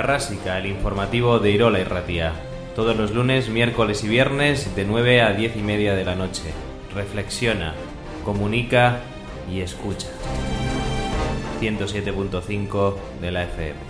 El informativo de Irola y Ratía. Todos los lunes, miércoles y viernes de 9 a 10 y media de la noche. Reflexiona, comunica y escucha. 107.5 de la FM.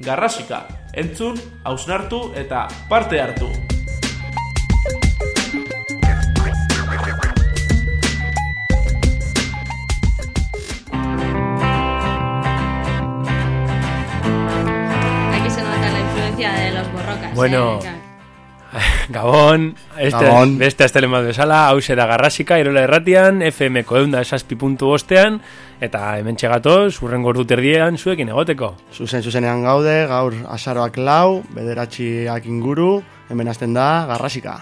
Garrasika, entzun, hausnartu eta parte hartu. Aquí se nota la influencia de los borrocas. Bueno, eh, Gabon, este, Gabon. beste astele bat bezala, hause da garrasika, irola erratian, FM-ko eunda esazpi puntu bostean, eta hemen txegatoz, urren gordu terdiean, zuekin egoteko. Zuzen zuzenean gaude, gaur azaroak lau, bederatxiak inguru, hemen hasten da, garrasika.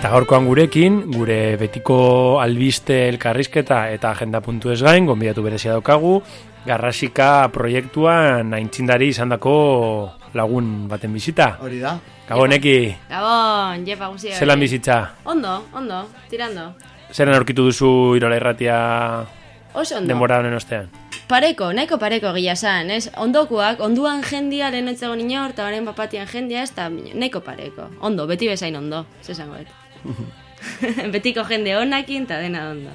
Eta gaurkoan gurekin, gure betiko albiste elkarrizketa eta agenda puntu ez gain, gonbidatu berezia daukagu, garrasika proiektuan aintzindari izandako lagun baten bizita. Hori da. Gaboneki, Gabon, jepa guzia. zelan bizitza? Ondo, ondo, tirando. Zeren aurkitu duzu irola irratia Oso ondo. denbora honen ostean? Pareko, nahiko pareko gila zan, ez? Ondokuak, onduan jendia lehen etzago inor, eta baren papatian jendia ez, eta nahiko pareko. Ondo, beti bezain ondo, zesango et. Betiko jende honakin, eta dena ondo.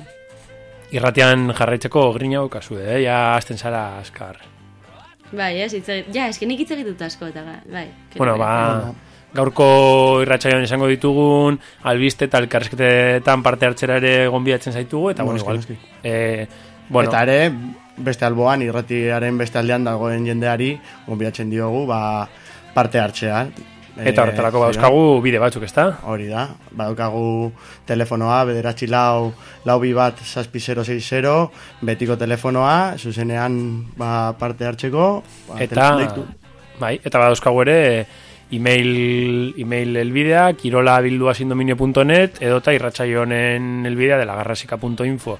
Irratian jarraitzeko grina kasu, eh? Ja azten zara askar. Bai, ez, hitz egit, ja, eski nik hitz egitut asko, eta ga- bai. kero Bueno, bai. ba, gaurko irratsaioan izango ditugun, albiste eta elkarrizketetan parte hartzera ere gonbidatzen zaitugu, eta bueno, Noski, igual, noski. eh, bueno, Eta ere, beste alboan, irratiaren beste aldean dagoen jendeari, gonbidatzen diogu, ba, parte hartzea. Eta Eh, horretarako zera. bauzkagu bide batzuk, ezta? Hori da, badaukagu telefonoa, bederatzi lau, lau bi bat, zazpi 060, betiko telefonoa, zuzenean ba, parte hartzeko, ba, Eta, bai, eta badauzkagu ere email, email elbidea, kirolabilduasindominio.net, edota irratsaio honen elbidea dela garrasika.info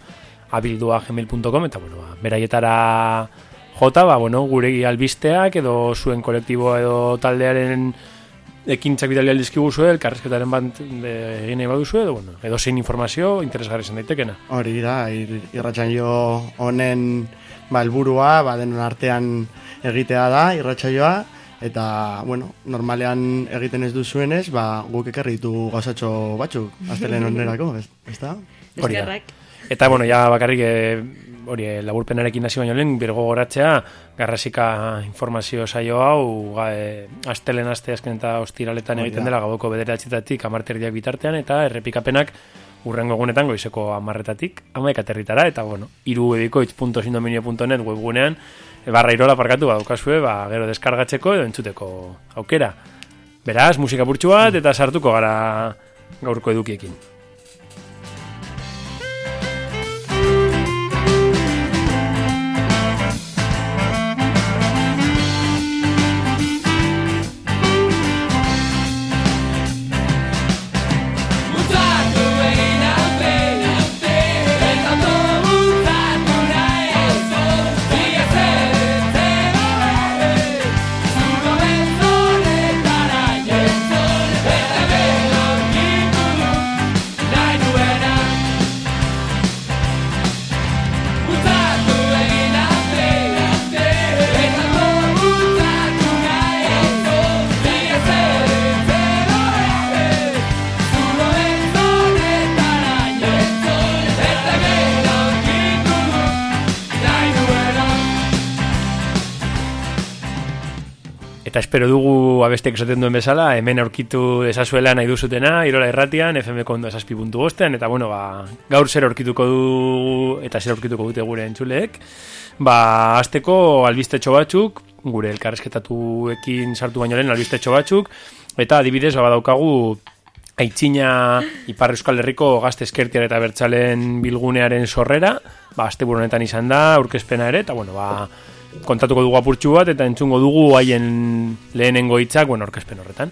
abildua.gmail.com eta bueno, ba, beraietara jota, ba, bueno, gure albisteak edo zuen kolektibo edo taldearen ekintzak bidali aldizkigu zuen, elkarrezketaren bat egin nahi baduzu edo, bueno, edo zein informazio interesgarri zen daitekena. Hori da, ir, irratsaio honen ba, helburua ba, denon artean egitea da, irratsaioa, eta, bueno, normalean egiten ez duzuenez, ba, guk ekarri ditu gauzatxo batzuk, aztelen onerako, ez, ez da? Hori da. Eskerrak. Eta, bueno, ja bakarrik, e, hori, eh, laburpenarekin hasi baino lehen, birgo goratzea, garrasika informazio saio hau, ga, e, astelen aste azken eta ostiraletan egiten dela, gaboko bederatxetatik, amarterdiak bitartean, eta errepikapenak urrengo egunetan goizeko amarretatik, amaik aterritara, eta, bueno, iruebikoitz.sindominio.net webgunean, e, barra irola parkatu badukazue, ba, gero deskargatzeko edo entzuteko aukera. Beraz, musika purtsu bat, eta sartuko gara gaurko edukiekin. Eta espero dugu abestek esaten duen bezala, hemen aurkitu dezazuela nahi duzutena, irola erratian, FM kondo esazpi puntu bostean, eta bueno, ba, gaur zer aurkituko du, eta zer aurkituko dute gure entzuleek. Ba, azteko albistetxo batzuk, gure elkarrezketatuekin sartu baino lehen albistetxo batzuk, eta adibidez, ba, badaukagu, Aitzina Ipar Euskal Herriko gazte eskertiar eta bertzalen bilgunearen sorrera, ba, azte honetan izan da, aurkezpena ere, eta bueno, ba, kontatuko dugu apurtxu bat, eta entzungo dugu haien lehenengo hitzak, bueno, aurkezpen horretan.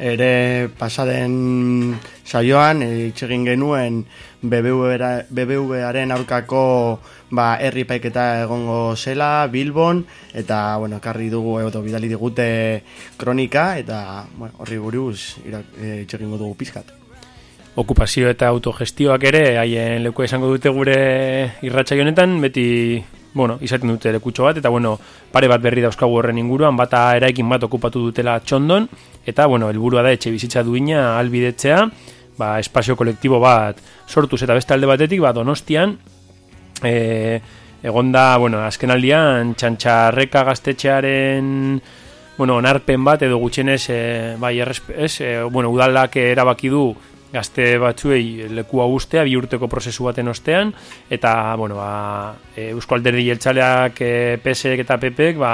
Ere pasaden saioan eh, hitz egin genuen BBVaren aurkako ba herri paiketa egongo zela Bilbon eta bueno, ekarri dugu edo bidali digute kronika eta bueno, horri buruz eh, hitz egingo dugu pizkat. okupazio eta autogestioak ere haien lekua izango dute gure irratsaio honetan beti bueno, izaten dute lekutxo bat eta bueno, pare bat berri dauzkagu horren inguruan bata eraikin bat okupatu dutela txondon eta bueno, helburua da etxe bizitza duina albidetzea ba, espazio kolektibo bat sortuz eta beste alde batetik ba, donostian e, egonda, bueno, azken aldian txantxarreka gaztetxearen bueno, onarpen bat edo gutxienez e, bai, erresp- ez, e, bueno, udalak erabaki du gazte batzuei lekua ustea bi urteko prozesu baten ostean eta bueno, ba, e, Eusko Alderdi Jeltzaleak e, PSek eta PPek ba,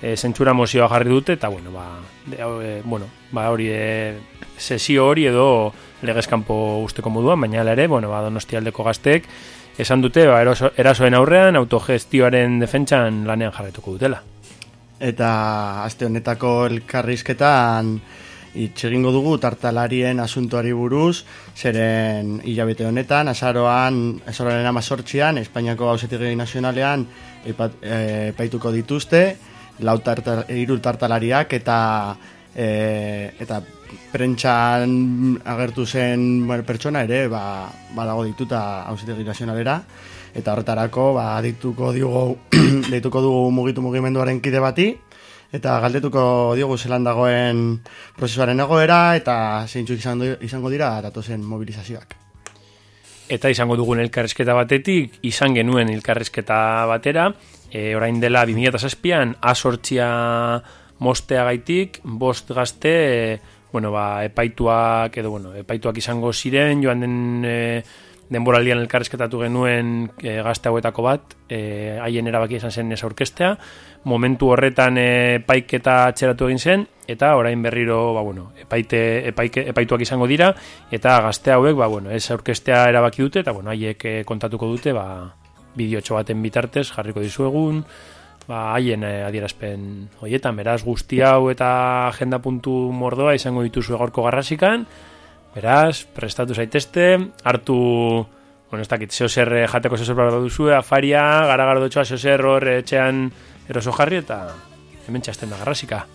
e, zentsura mozioa jarri dute eta bueno, ba, de, e, bueno, ba, hori e, sesio hori edo legezkanpo usteko moduan, baina ere, bueno, ba, donostialdeko gazteek esan dute ba, eroso, erasoen aurrean autogestioaren defentsan lanean jarretuko dutela. Eta aste honetako elkarrizketan hitz egingo dugu tartalarien asuntoari buruz, zeren hilabete honetan, azaroan, azaroaren amazortzian, Espainiako Gauzetegi Nazionalean eh, epaituko dituzte, lau tarta, hiru tartalariak eta e, eta prentxan agertu zen pertsona ere ba, badago dituta Gauzetegi Nazionalera, eta horretarako ba, dituko diogu deituko dugu mugitu mugimenduaren kide bati eta galdetuko diogu zelan dagoen prozesuaren egoera eta zeintzuk izango, dira datozen mobilizazioak. Eta izango dugun elkarrezketa batetik, izan genuen elkarrezketa batera, e, orain dela 2007an asortzia mosteagaitik, bost gazte, e, bueno, ba, epaituak, edo, bueno, epaituak izango ziren, joan den e, denboraldian elkarrezketatu genuen e, gazte hauetako bat, e, haien erabaki izan zen ez aurkestea, momentu horretan e, epaiketa atxeratu egin zen, eta orain berriro, ba, bueno, epaite, epaike, epaituak izango dira, eta gazte hauek, ba, bueno, ez aurkestea erabaki dute, eta bueno, haiek kontatuko dute, ba, bideotxo baten bitartez jarriko dizuegun, ba, haien eh, adierazpen hoietan, beraz guzti hau eta agenda puntu mordoa izango dituzu egorko garrasikan, beraz, prestatu zaitezte, hartu, bueno, ez dakit, zeo zer eh, jateko zeo zer behar duzu, afaria, gara gara dutxoa, zeo zer hor etxean eroso jarri eta hemen txasten da garrasika.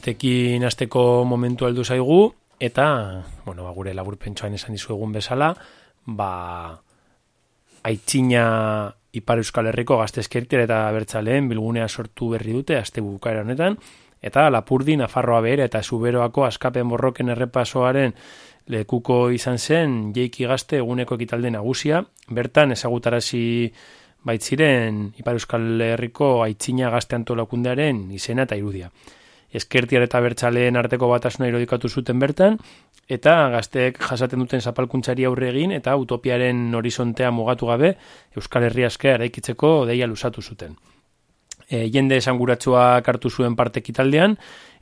Albistekin hasteko momentu heldu zaigu eta, bueno, ba, gure laburpentsoan esan dizuegun bezala, ba aitzina Ipar Euskal Herriko gazte eskertiera eta bertzaleen bilgunea sortu berri dute aste bukaera honetan eta Lapurdi Nafarroa behera eta Zuberoako askapen borroken errepasoaren lekuko izan zen jeiki gazte eguneko ekitalde nagusia, bertan ezagutarazi baitziren Ipar Euskal Herriko aitzina gazte antolakundearen izena eta irudia. Eskertiar eta bertzaleen arteko batasuna irudikatu zuten bertan, eta gazteek jasaten duten zapalkuntzari aurre egin eta utopiaren horizontea mugatu gabe Euskal Herria aske araikitzeko deia lusatu zuten. E, jende esanguratsua hartu zuen parte kitaldean,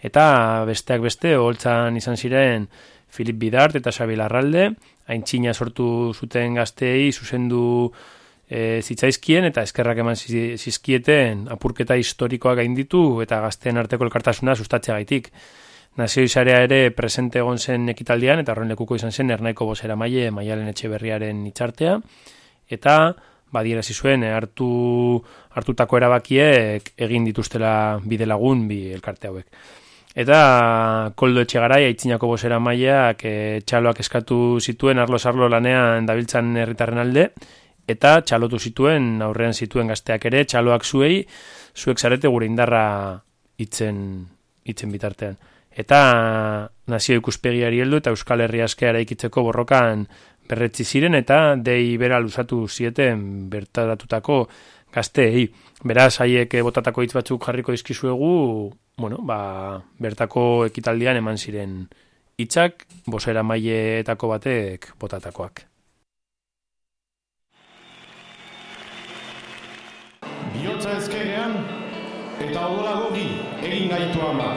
eta besteak beste, holtzan izan ziren Filip Bidart eta Xabi Larralde, haintxina sortu zuten gazteei zuzendu e, zitzaizkien eta eskerrak eman zizkieten apurketa historikoa gainditu eta gazteen arteko elkartasuna sustatzea gaitik. Nazio izarea ere presente egon zen ekitaldian eta horren lekuko izan zen ernaiko bosera maile maialen etxe berriaren itxartea eta badiera zizuen hartu, hartutako erabakiek egin dituztela bide lagun bi elkarte hauek. Eta koldo etxe garai, aitzinako bosera maileak e, txaloak eskatu zituen arlo-sarlo lanean dabiltzan herritarren alde, eta txalotu zituen, aurrean zituen gazteak ere, txaloak zuei, zuek zarete gure indarra itzen, itzen bitartean. Eta nazio ikuspegiari heldu eta Euskal Herria askeara ikitzeko borrokan berretzi ziren eta dei bera luzatu zieten bertadatutako gazteei. Beraz, haiek botatako hitz batzuk jarriko dizkizuegu, bueno, ba, bertako ekitaldian eman ziren hitzak, bosera maileetako batek botatakoak. Eta odola gogi egin gaitu ama.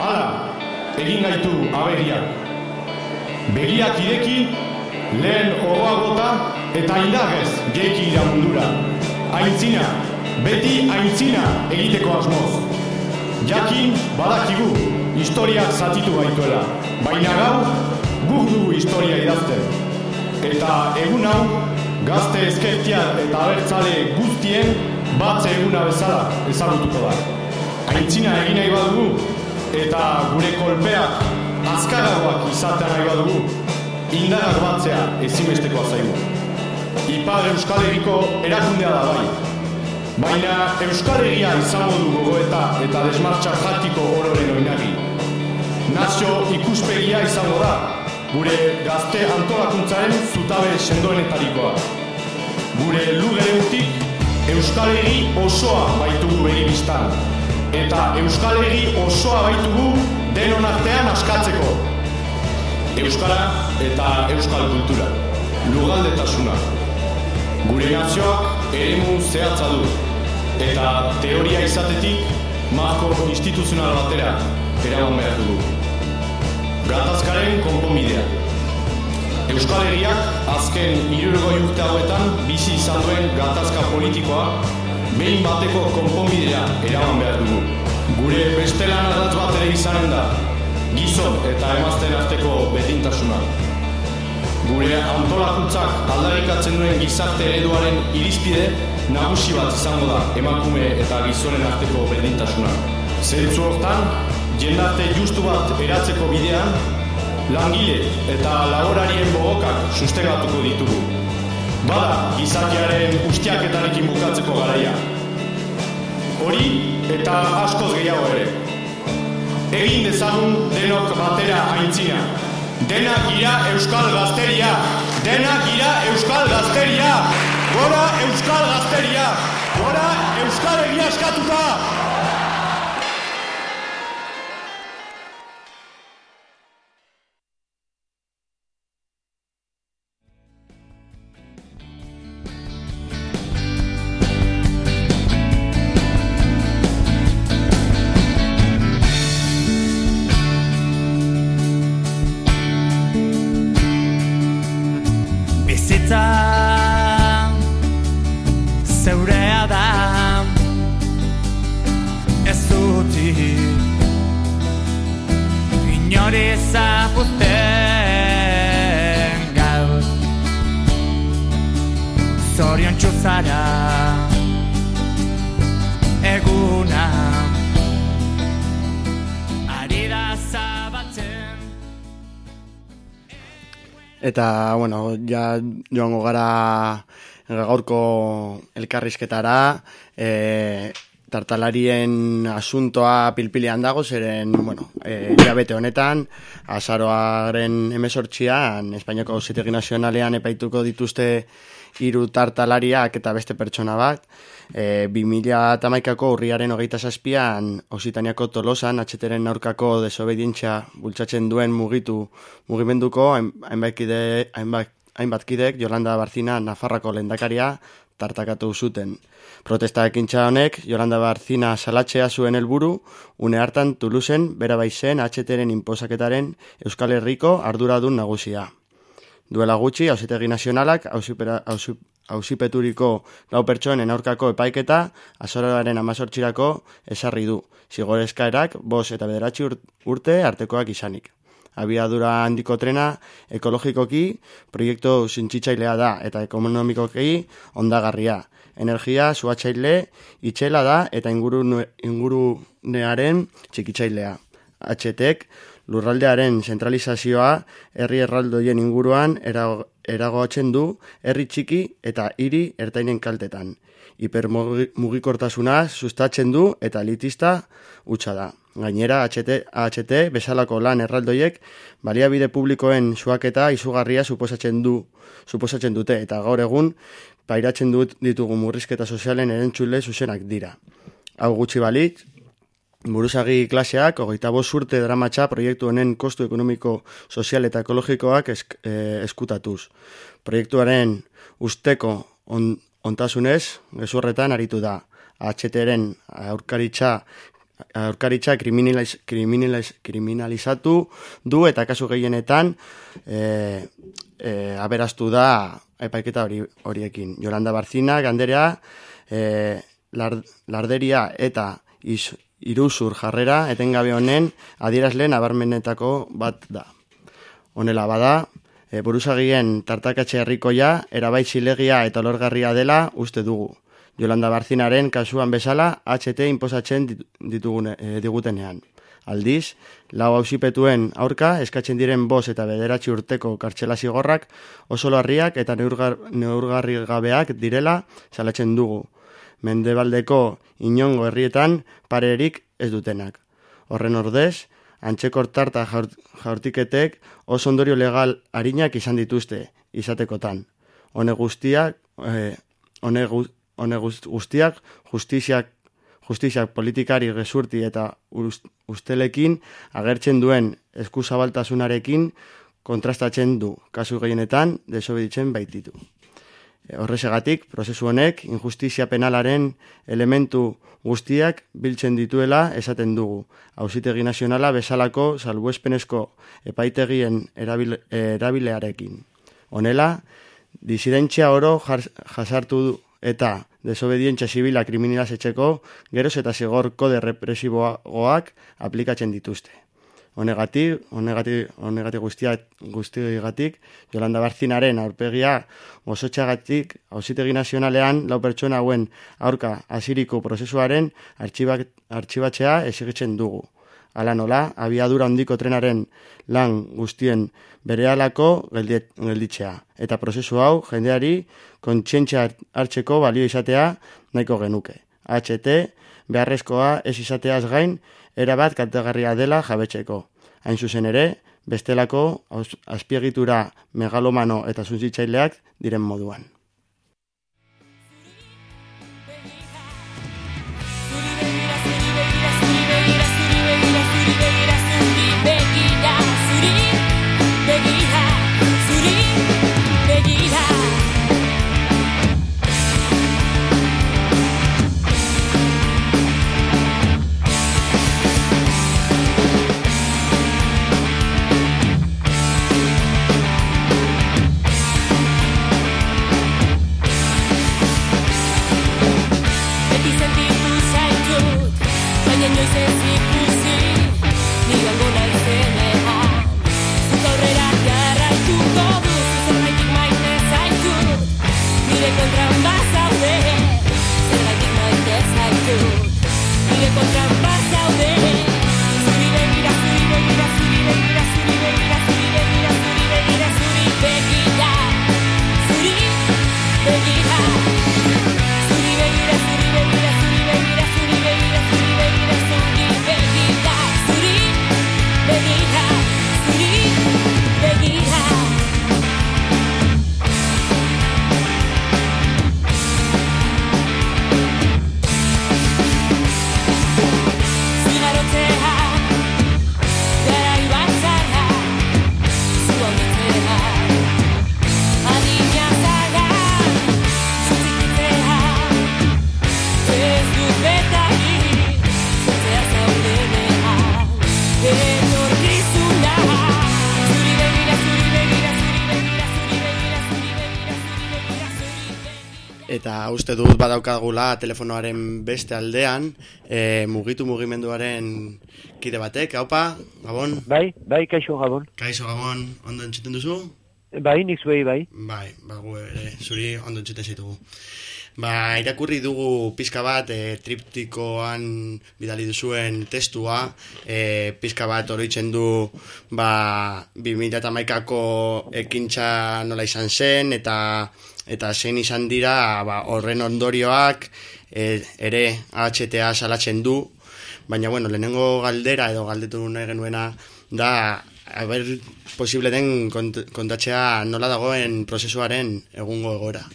Hala, egin gaitu aberia. Begiak ireki, lehen oroa gota, eta indagez geiki iramundura. Aintzina, beti aintzina egiteko asmoz. Jakin badakigu historiak zatitu gaituela, baina gau guk dugu historia idazten. Eta egun hau, gazte ezkertian eta abertzale guztien batze eguna bezala ezagutuko da. Aintzina egin nahi badugu eta gure kolpeak azkaragoak izatea nahi badugu, indarak batzea ezimestekoa zaigu. Ipar Euskal Herriko erakundea da bai. Baina Euskal Herria izango du gogoeta eta desmartxa jatiko ororen oinari. Nazio ikuspegia izango da, gure gazte antolakuntzaren zutabe sendoenetarikoa. Gure lugere utik Euskal Herri osoa baitugu begibistan. Eta Euskal Herri osoa baitugu denon artean askatzeko. Euskara eta Euskal kultura. Lugaldetasuna. Gure nazioak eremu zehatza du. Eta teoria izatetik marko instituzional batera eraman behar dugu. Gatazkaren konponbidea. Euskal Herriak azken irurgoi urte hauetan bizi izan duen gatazka politikoa behin bateko konponbidea eraman behar dugu. Gure bestelan ardatz bat ere izanen da, gizon eta emazten arteko betintasuna. gure antolakuntzak aldarrikatzen duen gizarte ereduaren irizpide nagusi bat izango da emakume eta gizonen arteko berdintasuna. Zentzu hortan, jendarte justu bat eratzeko bidean, langile eta laborarien bogokak sustegatuko ditugu. Bada, gizakiaren ustiaketarekin bukatzeko garaia. Hori eta askoz gehiago ere. Egin dezagun denok batera aintzina. Denak gira Euskal Gazteria! Denak gira Euskal Gazteria! Gora Euskal Gazteria! Gora Euskal Egia eskatuta! Eta, bueno, ja joango gara gaurko elkarrizketara, e, tartalarien asuntoa pilpilean dago, zeren, bueno, e, jabete honetan, azaroaren emesortxian, Espainiako Zitegi Nazionalean epaituko dituzte hiru tartalariak eta beste pertsona bat, e, 2008ko urriaren hogeita zazpian Ositaniako Tolosan atxeteren aurkako desobedientzia bultzatzen duen mugitu mugimenduko hain- hainbat kide- hainbat- hainbat kidek Jolanda Barzina Nafarrako lendakaria tartakatu zuten. Protesta ekintza honek Jolanda Barzina salatzea zuen helburu une hartan Tuluzen bera baizen atxeteren inposaketaren Euskal Herriko arduradun nagusia. Duela gutxi, hausitegi nazionalak hausipeturiko lau pertsonen aurkako epaiketa azoraren amazortxirako esarri du. Zigorezkaerak, bos eta bederatzi ur- urte artekoak izanik. Abiadura handiko trena ekologikoki proiektu zintxitzailea da eta ekonomikoki ondagarria. Energia zuatzaile itxela da eta inguru, ingurunearen txikitzailea. HTek lurraldearen zentralizazioa herri erraldoien inguruan erago- eragotzen du herri txiki eta hiri ertainen kaltetan. Hipermugikortasuna sustatzen du eta elitista hutsa da. Gainera, HT, bezalako lan erraldoiek baliabide publikoen suaketa izugarria suposatzen du suposatzen dute eta gaur egun pairatzen dut ditugu murrizketa sozialen erentzule zuzenak dira. Hau gutxi balitz, Buruzagi klaseak, hogeita bost urte dramatxa proiektu honen kostu ekonomiko, sozial eta ekologikoak esk, eh, eskutatuz. Proiektuaren usteko on, ontasunez, gezurretan aritu da. HTren aurkaritza aurkaritza kriminaliz, kriminaliz, kriminalizatu du eta kasu gehienetan e, e, aberaztu da epaiketa hori, horiekin. Jolanda Barzina, Ganderea, e, lar, larderia eta iz, iruzur jarrera etengabe honen adierazle nabarmenetako bat da. Honela bada, e, buruzagien tartakatxe herrikoia erabai zilegia eta olorgarria dela uste dugu. Jolanda Barzinaren kasuan bezala HT inposatzen dit- ditugune, e, digutenean. Aldiz, lau hausipetuen aurka eskatzen diren bos eta bederatzi urteko kartxela zigorrak oso larriak eta neurgar, neurgarri gabeak direla salatzen dugu. Mendebaldeko inongo herrietan parerik ez dutenak. Horren ordez, antxeko tarta jaur, jaurtiketek oso ondorio legal harinak izan dituzte izatekotan. Hone guztiak, eh, hone gu- hone guz- guztiak justiziak justiziak politikari gezurti eta ust- ustelekin agertzen duen eskuzabaltasunarekin kontrastatzen du, kasu gehienetan desobeditzen baititu. E, Horrexegatik, prozesu honek injustizia penalaren elementu guztiak biltzen dituela esaten dugu. Hauzitegi nazionala bezalako salbuespenezko epaitegien erabil, erabilearekin. Honela, disidentzia oro jasartu du eta desobedientzia zibila kriminalazetxeko geroz eta zigor kode represiboagoak aplikatzen dituzte. Honegatik, honegatik, honegatik guztiak, guztiagatik, Jolanda Barzinaren aurpegia gozotxagatik, hausitegi nazionalean, lau pertsona hauen aurka aziriko prozesuaren artxibak, artxibatzea esigitzen dugu. Hala nola, abiadura handiko trenaren lan guztien berehalako gelditzea. Eta prozesu hau, jendeari kontxientzia hartzeko balio izatea nahiko genuke. HT, beharrezkoa ez izateaz gain, erabat kaltegarria dela jabetzeko. Hain zuzen ere, bestelako azpiegitura megalomano eta zunzitzaileak diren moduan. Eta uste dut badaukagula telefonoaren beste aldean, e, mugitu mugimenduaren kide batek, haupa, Gabon? Bai, bai, kaixo gabon. Kaixo Gabon, ondo entzuten duzu? Bai, nik zuei, bai. Bai, ba, gu ere, zuri ondo entzuten zaitugu. Ba, irakurri dugu pizka bat e, triptikoan bidali duzuen testua, e, pizka bat oroitzen du ba, 2008ko ekintza nola izan zen, eta eta zein izan dira ba, horren ondorioak e, ere HTA salatzen du, baina bueno, lehenengo galdera edo galdetu nahi genuena da haber posible den kont kontatzea nola dagoen prozesuaren egungo egora.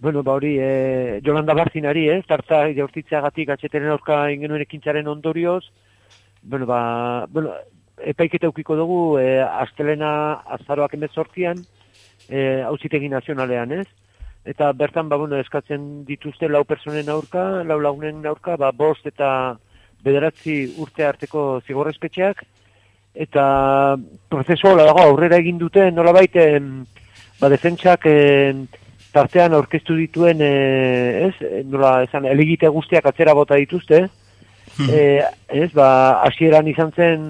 Bueno, ba hori, e, Jolanda Barzinari, ez, tarta jaurtitzeagatik atxeteren aurka ingenuen ekintzaren ondorioz, bueno, ba, bueno, epaiketa eukiko dugu, e, astelena azaroak emezortzian, e, hauzitegi nazionalean, ez? Eta bertan, ba, bueno, eskatzen dituzte lau personen aurka, lau lagunen aurka, ba, bost eta bederatzi urte arteko zigorrezpetxeak, eta prozesu hola dago aurrera egin dute nolabait em, ba defentsak em, tartean aurkeztu dituen e, ez nola esan elegite guztiak atzera bota dituzte. E, ez ba hasieran izan zen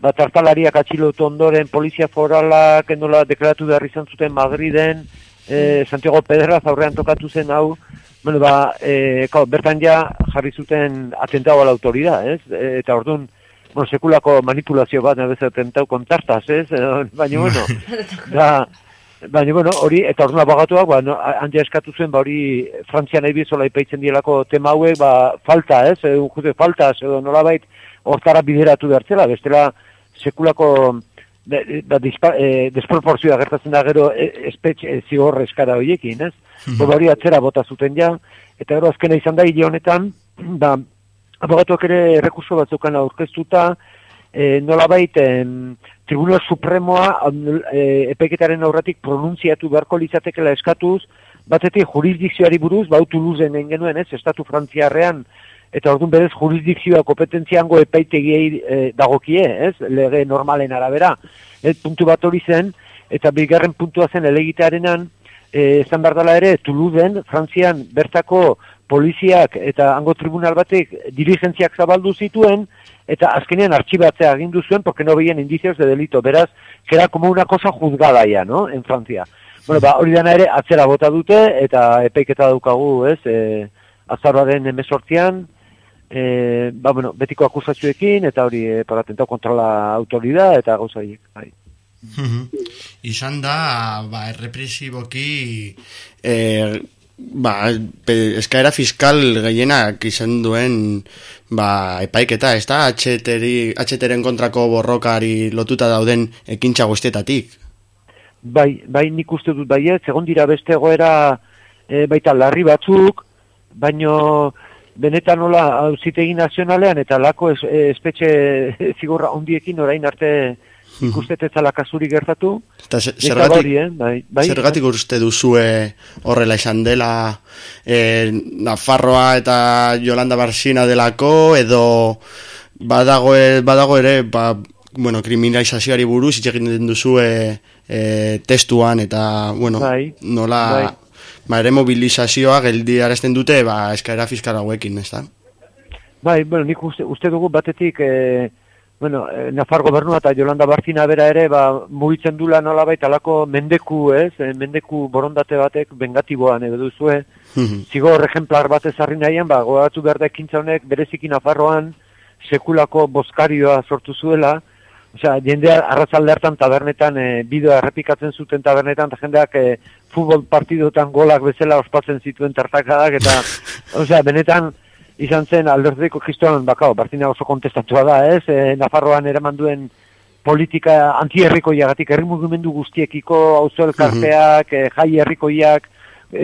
ba tartalariak atxilotu ondoren polizia foralak nola deklaratu behar izan zuten Madriden e, Santiago Pedraz aurrean tokatu zen hau bueno ba e, kao, bertan ja jarri zuten atentado a la autoridad ez E, eta ordun bueno, sekulako manipulazio bat, nabe atentau kontartaz, ez? Eh, Baina, bueno, da, baina, bueno, hori, eta orduan abogatuak, ba, no, handia eskatu zuen, ba, hori, Frantzian nahi bizola ipaitzen dielako tema hauek, ba, falta, ez? Eh, Jute, falta, edo nolabait, hortara bideratu behartzela, bestela, sekulako, de, da, dispa, eh, desproporzioa gertatzen da gero e, espetxe e, zigor eskara horiekin, ez? Bo, hori atzera bota zuten ja, eta gero azkena izan da hile honetan, da, abogatuak ere rekurso batzukan aurkeztuta, e, nolabait em, Tribunal Supremoa e, epaiketaren aurratik pronuntziatu beharko litzatekela eskatuz, batetik jurisdikzioari buruz, bau Toulouseen egin genuen, ez, estatu frantziarrean, eta orduan berez jurisdikzioa kompetentziango epaitegiei e, dagokie, ez, lege normalen arabera. E, puntu bat hori zen, eta bigarren puntua zen elegitearenan, e, ezan behar ere, Toulouseen, Frantzian, bertako poliziak eta hango tribunal batek dirigentziak zabaldu zituen, eta azkenean artxibatzea agindu zuen, porque no veían indicios de delito, beraz, que como una cosa juzgada ya, ¿no?, en Francia. Bueno, ba, hori dana ere, atzera bota dute, eta epeiketa daukagu, ez, e, azaroaren emesortzian, e, ba, bueno, betiko akusazioekin, eta hori, e, para atentau kontra la autoridad, eta gauza horiek, bai. Izan da, ba, errepresiboki e, ba, eskaera fiskal gehienak izan duen ba, epaiketa, ez da? HTren kontrako borrokari lotuta dauden ekintza guztietatik. Bai, bai nik uste dut baiet, segon dira beste egoera e, baita larri batzuk, baino benetan nola auzitegi nazionalean eta lako es, e, espetxe zigorra ondiekin orain arte ikustet ez zala kasurik gertatu. Eta ze- Eta zergatik, hori, eh, bai, bai, zergatik uste duzue horrela izan dela e, Nafarroa eta Yolanda Barsina delako edo badago, e- badago ere ba, bueno, kriminalizazioari buruz hitz egiten duzue e, testuan eta bueno, Bai, nola bai. Ba, ere mobilizazioa geldi arazten dute ba, eskaera fiskal hauekin, ez da? Bai, bueno, nik uste, uste dugu batetik, e, bueno, e, Nafar gobernua eta Jolanda Barzina bera ere, ba, mugitzen dula nolabait alako mendeku, ez, e, mendeku borondate batek bengatiboan edo duzue, zigor ejemplar bat ezarri nahian, ba, gogatu behar da ekintza honek bereziki Nafarroan sekulako boskarioa sortu zuela, Osea, jendea arrazalde hartan tabernetan, e, bideoa errepikatzen zuten tabernetan, eta jendeak e, futbol partidotan golak bezala ospatzen zituen tartakadak, eta, osea, benetan, izan zen alderdiko kristoan, bakao, Bartina oso kontestatua da, ez? E, Nafarroan eraman duen politika antierrikoiagatik, herri mugimendu guztiekiko, auzo elkarteak, e, jai herrikoiak,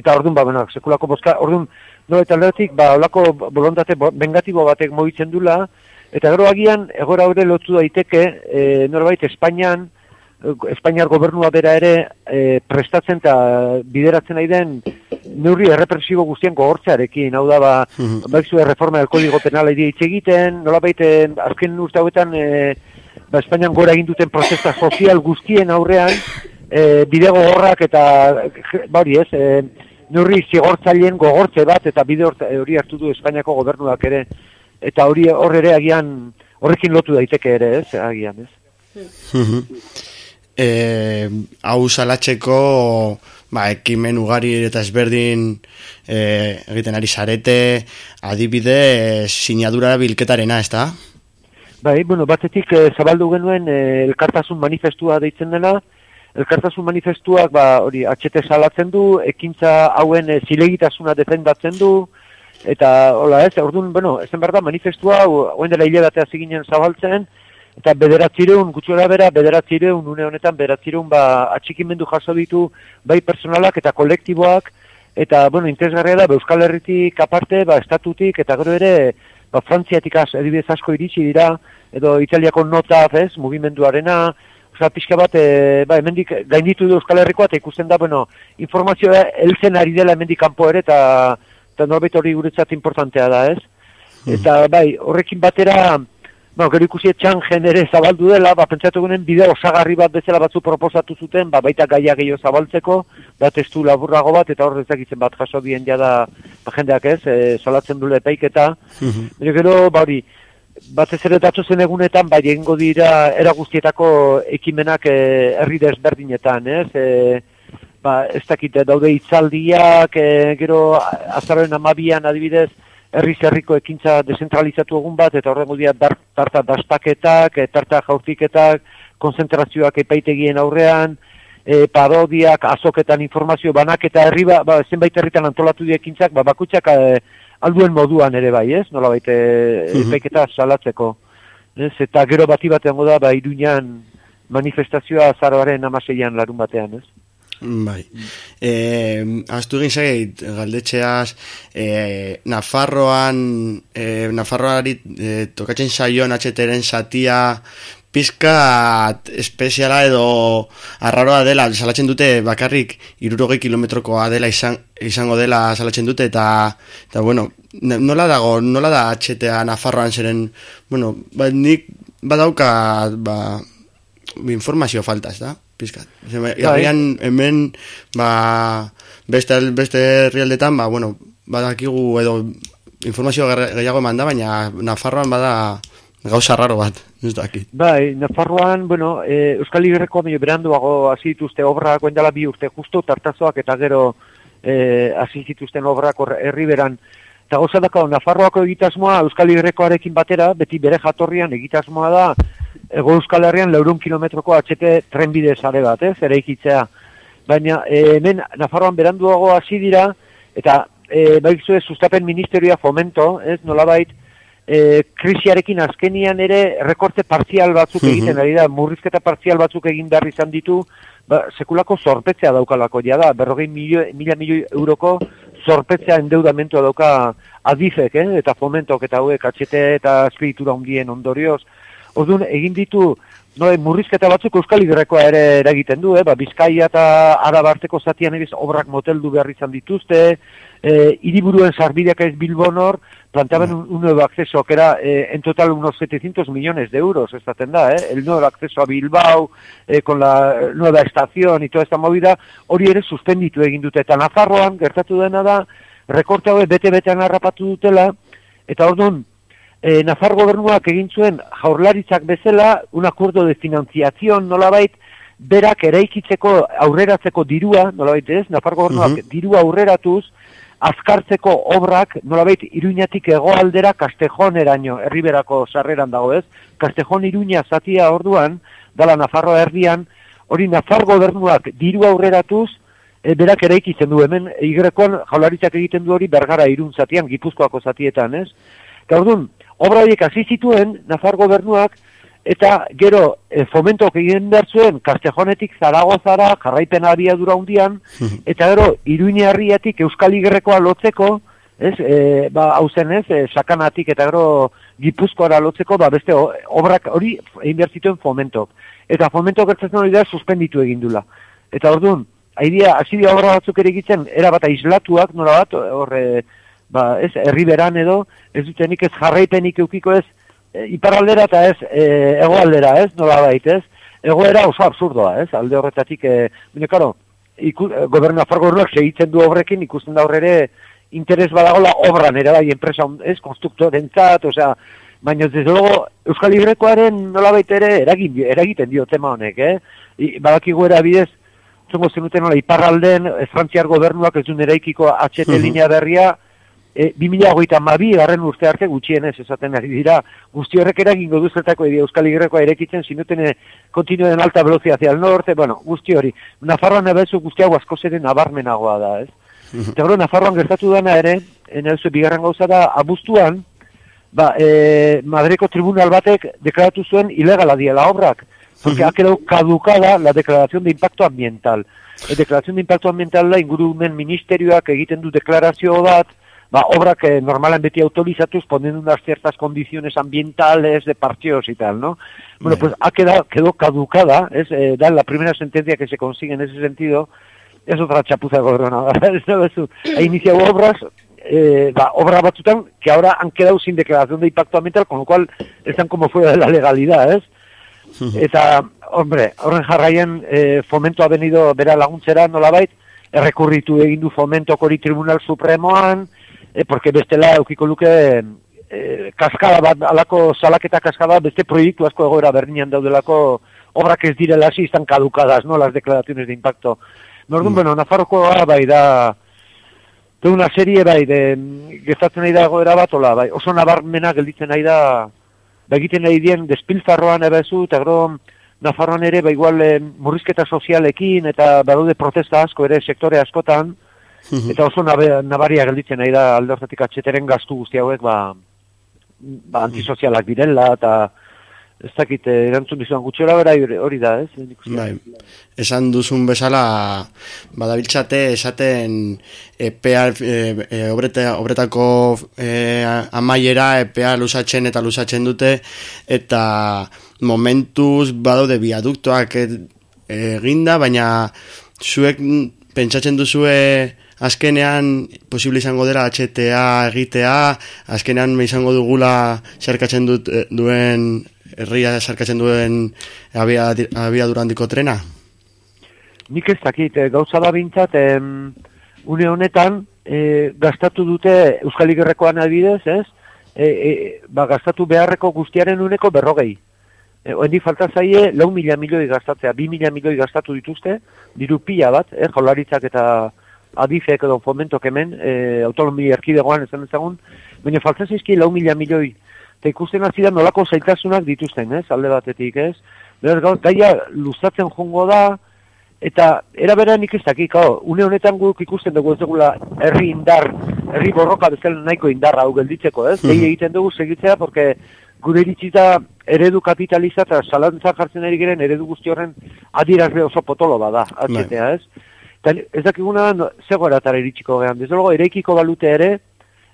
eta orduan, ba, bueno, sekulako boska, orduan, no, eta aldetik, ba, olako bolondate bo- bengatibo batek mogitzen dula, eta gero agian, egora hori lotu daiteke, e, norbait, Espainian, Espainiar gobernua bera ere e, prestatzen eta bideratzen nahi den neurri errepresibo guztien gogortzearekin, hau da, ba, baixu reforma del kodigo penala hitz egiten, nola baiten, azken urte hauetan, e, ba, Espainian gora egin duten protesta sozial guztien aurrean, e, bide gogorrak eta, ba hori ez, e, neurri zigortzaileen gogortze bat, eta bide hori hartu du Espainiako gobernuak ere, eta hori hor ere agian, horrekin lotu daiteke ere, ez, agian, ez. E, hau salatzeko ba, ekimen ugari eta ezberdin e, egiten ari zarete adibide sinadura bilketarena, ez da? Bai, bueno, batetik eh, zabaldu genuen eh, elkartasun manifestua deitzen dela, elkartasun manifestuak ba, hori HT salatzen du, ekintza hauen eh, zilegitasuna defendatzen du, eta hola ez, orduan, bueno, ezen behar da, manifestua, hoen dela hile batea ziginen zabaltzen, eta bederatzireun, gutxora bera, bederatzireun, une honetan, bederatzireun, ba, atxikimendu jaso ditu, bai personalak eta kolektiboak, eta, bueno, interesgarria da, ba, Euskal Herritik aparte, ba, estatutik, eta gero ere, ba, Frantziatik az, adibidez asko iritsi dira, edo Italiako nota, ez, mugimenduarena, Osa, pixka bat, e, ba, hemendik gainditu du Euskal Herrikoa, eta ikusten da, bueno, informazioa heltzen ari dela hemendik kanpo ere, eta, eta norbait hori guretzat importantea da, ez? Eta, bai, horrekin batera, ba, gero ikusi etxan ere zabaldu dela, ba, pentsatu gunen bideo osagarri bat bezala batzu proposatu zuten, ba, baita gaia gehiago zabaltzeko, da testu laburrago bat, eta hor ezakitzen bat jaso bien jada, ba, jendeak ez, e, salatzen du epaiketa, Baina gero, ba hori, batez ere datozen egunetan, bai egingo dira era guztietako ekimenak eh, herri desberdinetan, ez? E, ba, ez dakit, daude itzaldiak, e, gero azarren amabian adibidez, herri zerriko ekintza dezentralizatu egun bat, eta horrengo dira tarta dastaketak, e, tarta jaurtiketak, konzentrazioak epaitegien aurrean, e, parodiak, azoketan informazio banak eta herri ba, ba, zenbait herritan antolatu die ekintzak, ba, bakutsak e, alduen moduan ere bai, ez? Nola baite Mhm. epaiketa salatzeko. Ez? Eta gero bati batean da, ba, iruñan manifestazioa azaroaren amaseian larun batean, ez? Bai. Eh, astu egin zait, galdetxeaz, eh, Nafarroan, eh, Nafarroari eh, tokatzen saion atxeteren satia pizkat espeziala edo arraroa dela, salatzen dute bakarrik irurogei kilometrokoa dela izan, izango dela salatzen dute eta, eta bueno, nola dago, nola da atxetea Nafarroan zeren, bueno, ba, nik badauka, ba, informazio falta, ez da? Pizkat. Bai. Herrian hemen, ba, beste, beste herrialdetan, ba, bueno, badakigu edo informazio gehiago eman da, baina Nafarroan bada gauza raro bat, ez dakit. Bai, Nafarroan, bueno, e, Euskal Igerreko baino beranduago hasi dituzte obrak guendala bi urte justo tartazoak eta gero e, hasi zituzten obrak hor herriberan. Eta gauza dako, Nafarroako egitasmoa Euskal Igerrekoarekin batera, beti bere jatorrian egitasmoa da, Ego Euskal Herrian leurun kilometroko atxete trenbide sare bat, ez, eraikitzea. Baina e, hemen Nafarroan beranduago hasi dira, eta e, baikzue sustapen ministerioa fomento, ez, nolabait, e, krisiarekin azkenian ere rekorte partzial batzuk egiten ari da, murrizketa partzial batzuk egin behar izan ditu, ba, sekulako zorpetzea daukalako ja da, berrogei milio, mila milioi euroko zorpetzea endeudamentua dauka adifek, eh? eta fomentok eta hauek atxete eta espiritura hundien ondorioz. Orduan, egin ditu, no, murrizketa batzuk Euskal Igerrekoa ere eragiten du, eh? ba, Bizkaia eta Arabarteko zatian ebiz obrak moteldu behar izan dituzte, eh, hiriburuen sarbideak ez Bilbonor, planteaban un, un nuevo acceso que era eh, en total unos 700 millones de euros, esta tenda, eh? el nuevo acceso a Bilbao, eh, con la nueva estación y toda esta movida, hori ere suspenditu egin dute, eta Nafarroan gertatu dena da, rekorte hauek bete-betean harrapatu dutela, eta orduan, eh, Nafar gobernuak egin zuen jaurlaritzak bezala, un acuerdo de financiación nolabait, berak eraikitzeko aurreratzeko dirua, nolabait ez, Nafar gobernuak dirua aurreratuz, azkartzeko obrak, nolabait, iruñatik hegoaldera Kastejoneraino, herriberako sarreran dago ez, Kastejon iruña zatia orduan, dala Nafarroa erdian, hori Nafar gobernuak diru aurreratuz, e, berak eraikitzen du hemen, igrekoan jaularitzak egiten du hori bergara irun zatian, gipuzkoako zatietan, ez? Eta orduan, obra horiek hasi zituen, Nafar gobernuak, eta gero e, fomentok egin behar zuen Kastejonetik Zaragozara jarraipen abiadura hundian, eta gero Iruña herriatik Euskal Igerrekoa lotzeko, ez, e, ba, hau zen ez, e, sakanatik eta gero Gipuzkoara lotzeko, ba, beste obrak hori egin behar zituen fomentok. Eta fomentok gertatzen hori da suspenditu egin dula. Eta orduan, haidia, hasi obra batzuk ere egiten, era bat aislatuak, nola bat, horre, ba, ez, herriberan edo, ez dutenik ez jarraipenik eukiko ez, iparraldera eta ez e, hegoaldera, ez, nola bait, ez? Egoera oso absurdoa, ez? Alde horretatik, e, bine, karo, iku, gobernu afargoruak segitzen du obrekin, ikusten da horre interes badagola obran, ere bai, enpresa, ez, konstruktorentzat, osea, baina desde luego Euskal Ibrekoaren nola ere eragin, eragiten dio tema honek, eh? I, badakigu erabidez, zongo zenuten nola, iparralden, ez frantziar gobernuak ez duen eraikiko HT linea berria, e, 2008 mabi, garren urte arte gutxienez esaten ari dira, guzti horrek eragingo duzetako edo Euskal Igrekoa erekitzen, sinuten e, alta velocidad hacia el norte, bueno, guzti hori. Nafarroan ebezu guzti hau asko zeren nabarmenagoa da, ez? Eta gero, Nafarroan gertatu dena ere, enelzu bigarren gauza da, abuztuan, ba, e, Madreko tribunal batek deklaratu zuen ilegala diela obrak, porque ha quedado caducada la declaración de impacto ambiental. E, declaración de impacto ambiental da ingurumen ministerioak egiten du deklarazio bat, ba, obrak eh, normalan beti autorizatuz poniendo unas ciertas condiciones ambientales de partidos y tal, ¿no? Bueno, pues ha quedado, quedó caducada, es eh, da la primera sentencia que se consigue en ese sentido, es otra chapuza de gobernador. ha iniciado obras, eh, ba, obra batzutan, que ahora han quedado sin declaración de impacto ambiental, con lo cual están como fuera de la legalidad, ¿es? Eta, hombre, horren jarraien eh, fomento ha venido bera laguntzera nolabait, errekurritu egin du fomento Tribunal Supremoan, eh, porque bestela eukiko luke eh, kaskada bat, alako salaketa kaskada, beste proiektu asko egoera berdinean daudelako obrak ez direla hasi están caducadas, no, las declaraciones de impacto. Nordun, bueno, Nafarrokoa bai da, de una serie bai, de, gestatzen nahi da egoera bat, ola, bai, oso nabarmena gelditzen nahi da, ba egiten nahi dien despilfarroan ebezu, eta gero Nafarroan ere, ba igual eh, murrizketa sozialekin, eta badaude protesta asko ere sektore askotan, eta oso nabe, nabaria gelditzen nahi da alde horretik atxeteren gaztu guzti hauek, ba, ba antisozialak direla, eta ez dakit eh, erantzun dizuan gutxora bera hori- da, ez? Bai. Esan duzun bezala badabiltzate esaten epea e, e, obreta, obretako e, amaiera epea lusatzen eta lusatzen dute eta momentuz badaude biaduktoak e- eginda, baina zuek pentsatzen duzue azkenean posible izango dela HTA egitea, azkenean izango dugula sarkatzen dut, eh, duen herria sarkatzen duen abia, abia durandiko trena? Nik ez dakit, eh, gauza da bintzat, em, une honetan, e, gastatu dute Euskal Igerrekoan adibidez, ez? E, e, ba, gastatu beharreko guztiaren uneko berrogei. E, Oendi falta zaie, lau mila milioi gastatzea, bi mila milioi gastatu dituzte, diru pila bat, eh, jaularitzak eta adifek edo fomentok hemen, e, autonomi erkidegoan esan ezagun, baina falta zaizki lau mila milioi. Eta ikusten hasi da nolako zaitasunak dituzten, ez, alde batetik, ez. Beraz, gaur, gaia luzatzen jongo da, eta era berean nik ez dakik, hau, une honetan guk ikusten dugu ez dugula herri indar, herri borroka bezala nahiko indarra hau gelditzeko, ez? Gehi egiten dugu segitzea, porque gure iritsita eredu kapitaliza eta zalantzak jartzen ari giren eredu guzti horren adirazle oso potolo bada, atxetea, ez? Eta ez dakiguna no, zegoeratara iritsiko gehan. Desde luego, ereikiko balute ere,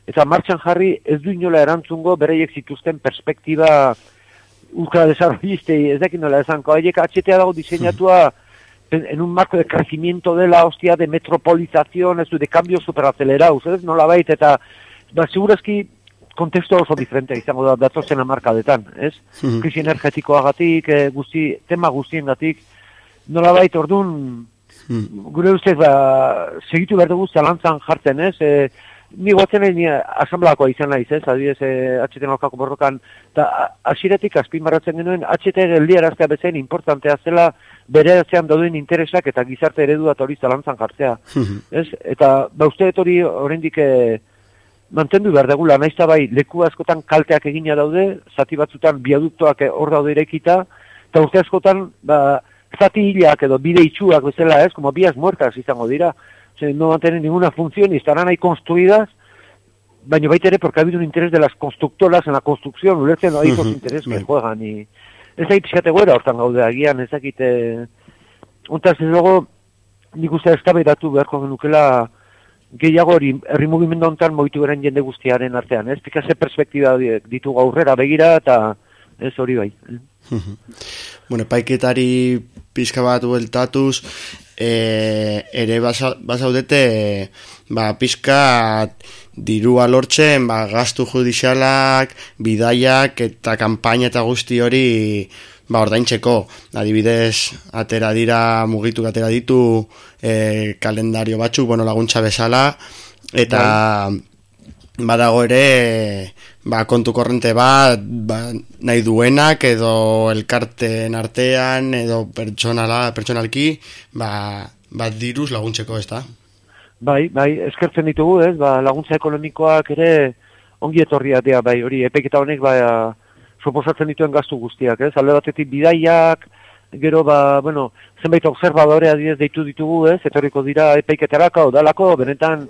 eta martxan jarri ez du inola erantzungo bereiek zituzten perspektiba ultra desarrollistei, ez dakit nola esan, haiek atxetea dago diseinatua en, en un marco de crecimiento de la hostia, de metropolización, ez du, de cambio superacelerados, ez nola bait, eta ba, segurazki kontestu oso diferente izango da datozen amarkadetan, ez? Mhm. Krisi energetikoagatik, eh, guzti, tema guztiengatik, nola bait, orduan, gure ustez, ba, segitu behar dugu zalantzan jartzen, ez? E, ni guatzen nahi, ni asamblako izan naiz, ez? Adibidez, e, HT aurkako borrokan, eta hasieratik azpimarratzen genuen, HT geldiaraztea bezain importantea zela, bere atzean dauden interesak eta gizarte eredua eta hori zalantzan jartzea. ez? Eta, ba, uste dut hori oraindik e, mantendu behar degula, naiz eta bai, leku askotan kalteak egina daude, zati batzutan biaduktoak eh, hor daude irekita, eta uste askotan, ba, zati hilak edo bide itxuak bezala, ez, como vías muertas izango dira, se no van a tener ninguna función y estarán ahí construidas, baina baita ere, porque ha habido un interés de las constructoras en la construcción, ulertzen no hay Ujú, interés que juegan, y ez da pixkate goera hortan gaude agian, ez dakite, ontaz, ez dago, nik uste eztabaidatu beharko genukela gehiago hori herri mugimendu honetan moitu beren jende guztiaren artean, ez? Pika ze perspektiba ditugu aurrera begira eta ez hori bai. eh? Bueno, paiketari pizka bat bueltatuz, e, ere basa- basaudete, ba, pizka dirua lortzen, ba, gastu judizialak, bidaiak eta kanpaina eta guzti hori ba, ordaintzeko. Adibidez, atera dira, mugitu atera ditu e, kalendario batzuk, bueno, laguntza bezala, eta badago ere ba, kontu korrente bat ba, nahi duenak edo elkarten artean edo pertsonala, pertsonalki ba, bat diruz laguntzeko ez da Bai, bai, eskertzen ditugu, ez? Ba, laguntza ekonomikoak ere ongi etorria dira, bai, hori, epeketa honek, ba, suposatzen dituen gastu guztiak, ez? Alde batetik bidaiak, gero, ba, bueno, zenbait observadore adidez deitu ditugu, ez? Etorriko dira epeiketarako, udalako, benetan,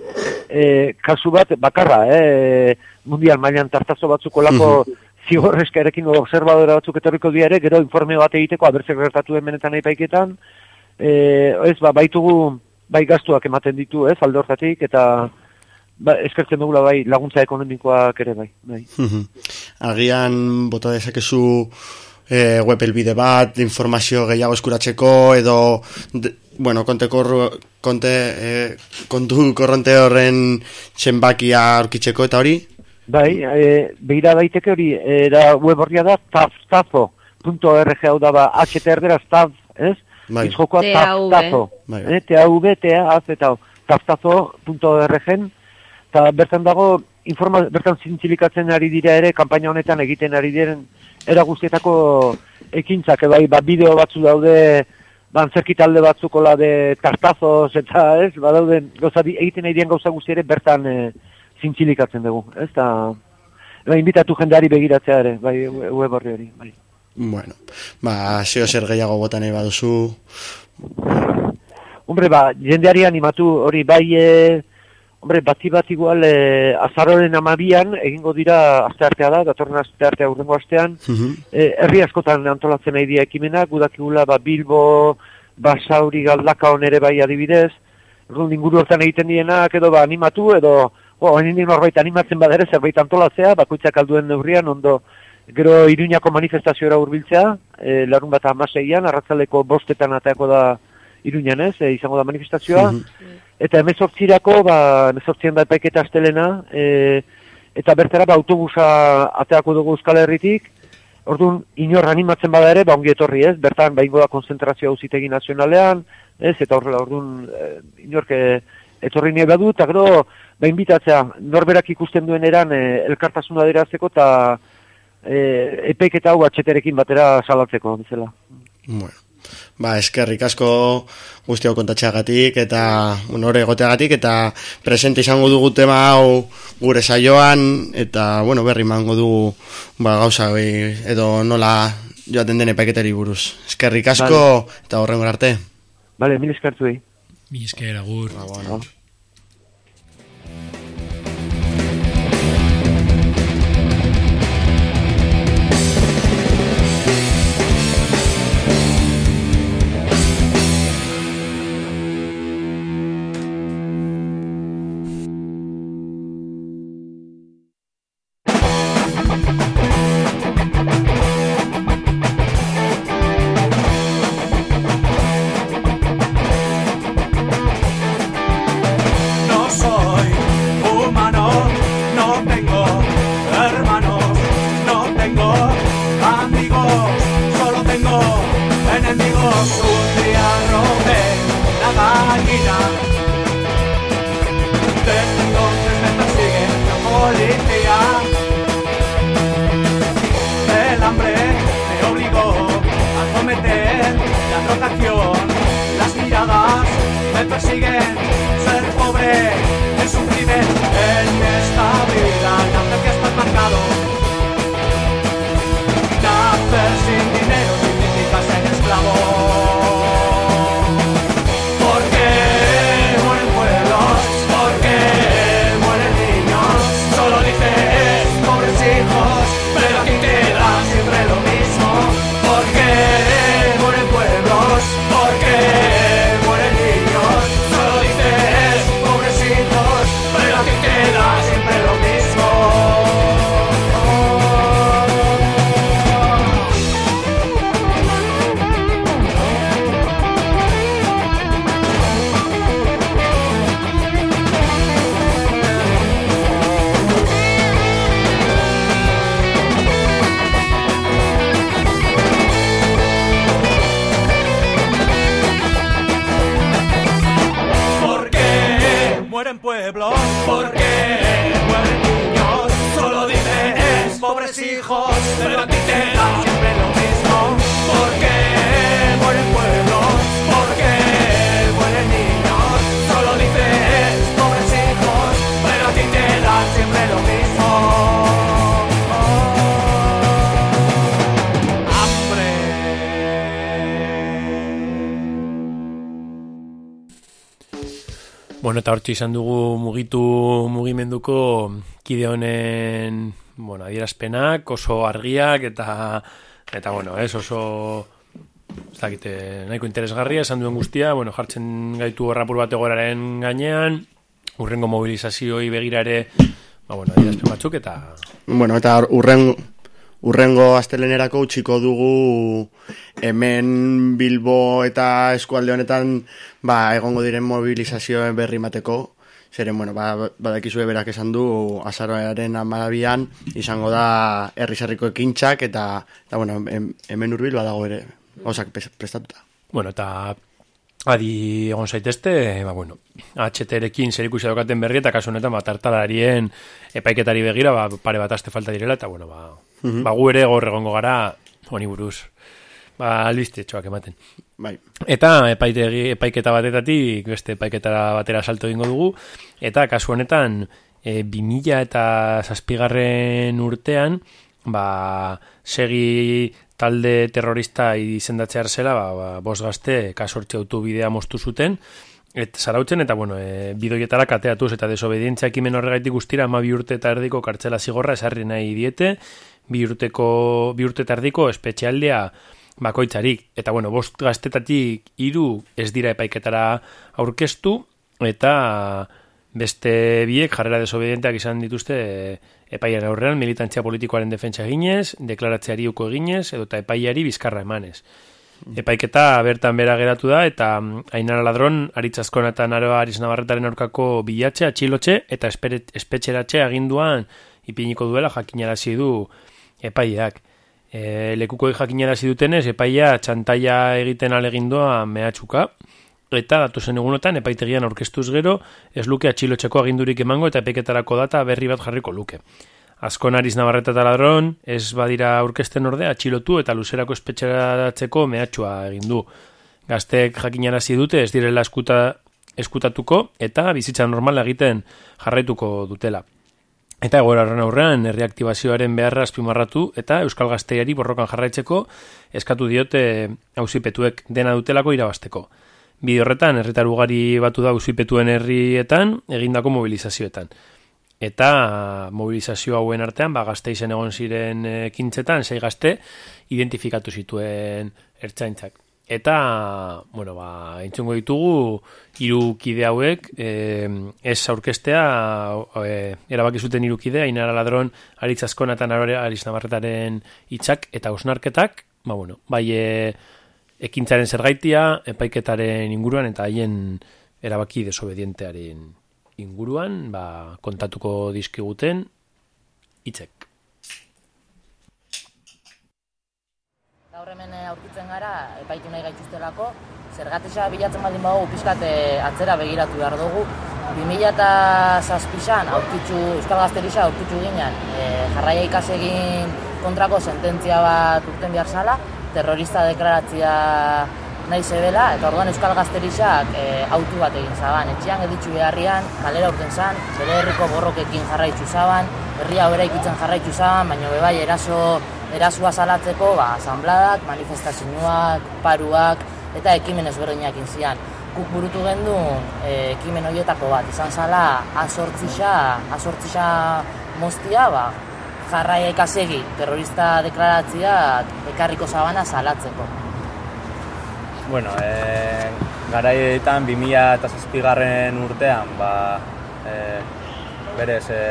e, kasu bat, bakarra, eh? Mundial mailan tartazo batzuk olako zigorrezkarekin observadore batzuk etorriko dira ere, gero informe bat egiteko, abertzek gertatu den benetan epaiketan, e, ez, ba, baitugu, bai gastuak ematen ditu, ez, alde hortatik, eta ba, eskertzen dugula bai laguntza ekonomikoak ere bai. bai. agian bota dezakezu e, web elbide bat, informazio gehiago eskuratzeko edo de, bueno, konte korru, konte, e, kontu korronte horren zenbakia aurkitzeko eta hori Bai, e, behira daiteke hori, era web horria da, taftazo.org hau da ba, HT erderaz taf, ez? Bai. Izjokoa TAV. taftazo. Bai. Eh, TAV, eta taftazo.org eta bertan dago, informa, bertan zintzilikatzen ari dira ere, kanpaina honetan egiten ari diren, era guztietako ekintzak, bai, ba, bideo batzu daude, ba, antzerki talde batzukola de tartazos, eta ez, badauden, gauza, egiten nahi dien gauza guzti ere, bertan e, zintzilikatzen dugu, ez da, ba, inbitatu jendeari begiratzea ere, bai, we- web horri hori, bai. bueno, ba, zeo zer gehiago bota nahi baduzu Hombre, ba, jendeari animatu hori bai, e, hombre, bati bat igual e, azaroren amabian, egingo dira aste artea da, datorren aste artea urrengo astean, Mhm. e, herri askotan antolatzen nahi dira ekimenak, gudakigula, ba, Bilbo, Basauri, Galdaka ere bai adibidez, Orduan inguru hortan egiten dienak edo ba, animatu edo jo, hain norbait animatzen badere zerbait antolatzea, bakoitzak alduen neurrian ondo gero Iruñako manifestazioera hurbiltzea, e, larun bat amaseian, arratzaleko bostetan ateako da Iruñan ez, e, izango da manifestazioa, eta emezortzirako, ba, emezortzien da epaiketa astelena, e, eta bertara ba, autobusa ateako dugu Euskal Herritik, Orduan, inor animatzen bada ere, ba ongi etorri ez, bertan ba da konzentrazioa auzitegi nazionalean, ez, eta horrela, orduan, e, inork e, etorri nahi badu, eta gero, ba, inbitatzea, norberak ikusten duen eran e, elkartasuna adierazteko eta e, epeiketa hau atxeterekin batera salatzeko, bezala. Bueno. Ba, eskerrik asko guzti hau kontatxeagatik eta hori egoteagatik eta presente izango dugu tema hau gure saioan eta bueno, berri mango dugu ba, gauza hoi, edo nola joaten den epaiketari buruz. Eskerrik asko eta horrengo arte. Bale, mil eskertu Mi esker, agur. Ba, bueno. Bueno, eta hortxe izan dugu mugitu mugimenduko kide honen bueno, adierazpenak, oso argiak eta eta bueno, ez oso ez dakite, nahiko interesgarria esan duen guztia, bueno, jartzen gaitu horrapur bat egoraren gainean, urrengo mobilizazioi begira ere, ba, bueno, adierazpen batzuk eta Bueno, eta urren, urrengo astelenerako utziko dugu hemen Bilbo eta eskualde honetan ba, egongo diren mobilizazioen berri mateko. Zeren, bueno, ba, badakizue berak esan du azaroaren amarabian izango da herrizarriko ekintxak eta, eta bueno, hem- hemen urbil badago ere, osak prestatuta. Bueno, eta adi egon zaitezte, ba, bueno, HT-rekin zer ikusi daukaten berri eta kasu honetan, ba, tartalarien epaiketari begira, ba, pare bat aste falta direla, eta, bueno, ba, Mhm. ba gu ere gaur egongo gara, honi buruz, ba, albiste txoak ematen. Bai. Eta epaitegi, epaiketa batetatik, beste epaiketara batera salto egingo dugu, eta kasu honetan, e, 2000 eta zazpigarren urtean, ba, segi talde terrorista izendatzear zela, ba, ba, bos gazte kasortxe autobidea moztu zuten, et zarautzen, eta bueno, e, bidoietara kateatuz eta desobedientzia ekimen horregaitik guztira ama bi urte eta erdiko kartzela zigorra esarri nahi diete, bi urteko, bi urte eta erdiko espetxealdea bakoitzarik. Eta bueno, bost gaztetatik hiru ez dira epaiketara aurkeztu, eta beste biek jarrera desobedienteak izan dituzte e, epaiaren aurrean militantzia politikoaren defentsa eginez, deklaratzeari uko eginez, edo eta epaiari bizkarra emanez. Epaiketa bertan bera geratu da, eta mm, Ainara Ladron, Aritzaskona eta Naroa Aris Navarretaren aurkako bilatxe, atxilotxe, eta espetxeratxe aginduan ipiniko duela jakinarazi du epaileak. E, lekuko jakinarazi dutenez, epaia txantaia egiten alegindua mehatxuka, eta datuzen egunotan epaitegian aurkeztuz gero ez luke atxilotzeko agindurik emango eta epeketarako data berri bat jarriko luke. Azko nariz nabarreta eta ladron, ez badira aurkezten orde atxilotu eta luzerako espetxeratzeko mehatxua egin du. Gazteek jakinarazi dute ez direla eskuta, eskutatuko eta bizitza normal egiten jarraituko dutela. Eta egoera horren aurrean erreaktibazioaren beharra azpimarratu eta Euskal Gazteiari borrokan jarraitzeko eskatu diote auzipetuek dena dutelako irabasteko. Bide horretan, herritar ugari batu da auzipetuen herrietan egindako mobilizazioetan. Eta mobilizazio hauen artean, ba, gazteizen egon ziren ekintzetan, sei gazte, identifikatu zituen ertzaintzak. Eta, bueno, ba, entzungo ditugu, hiru kide hauek, e, ez aurkestea, e, erabaki zuten hiru kidea, inara ladron, aritz askona eta narore, aritz nabarretaren itxak eta usnarketak, ba, bueno, bai e, ekintzaren zergaitia, epaiketaren inguruan, eta haien erabaki desobedientearen inguruan, ba, kontatuko dizkiguten, itzek. Gaur hemen eh, aurkitzen gara, epaitu nahi gaituztelako, zergatesa bilatzen baldin badugu pixkat eh, atzera begiratu behar dugu. 2007an aurkitzu, Euskal Gazterisa aurkitzu ginen, e, jarraia ikasegin kontrako sententzia bat urten behar zala, terrorista deklaratzia nahi zebela, eta orduan Euskal Gazterisak e, autu bat egin zaban. Etxean editzu beharrian, kalera urten zan, bere herriko borrokekin jarraitzu zaban, herria bera ikitzen jarraitzu zaban, baina bebai eraso erasua salatzeko, ba, asanbladak, manifestazioak, paruak, eta ekimen ezberdinak inzian. Guk burutu gendun e, ekimen horietako bat, izan zala azortzisa, azortzisa moztia, ba, jarraia ikasegi, terrorista deklaratzia ekarriko zabana salatzeko. Bueno, e, garaietan 2000 eta zazpigarren urtean, ba, e, berez, e,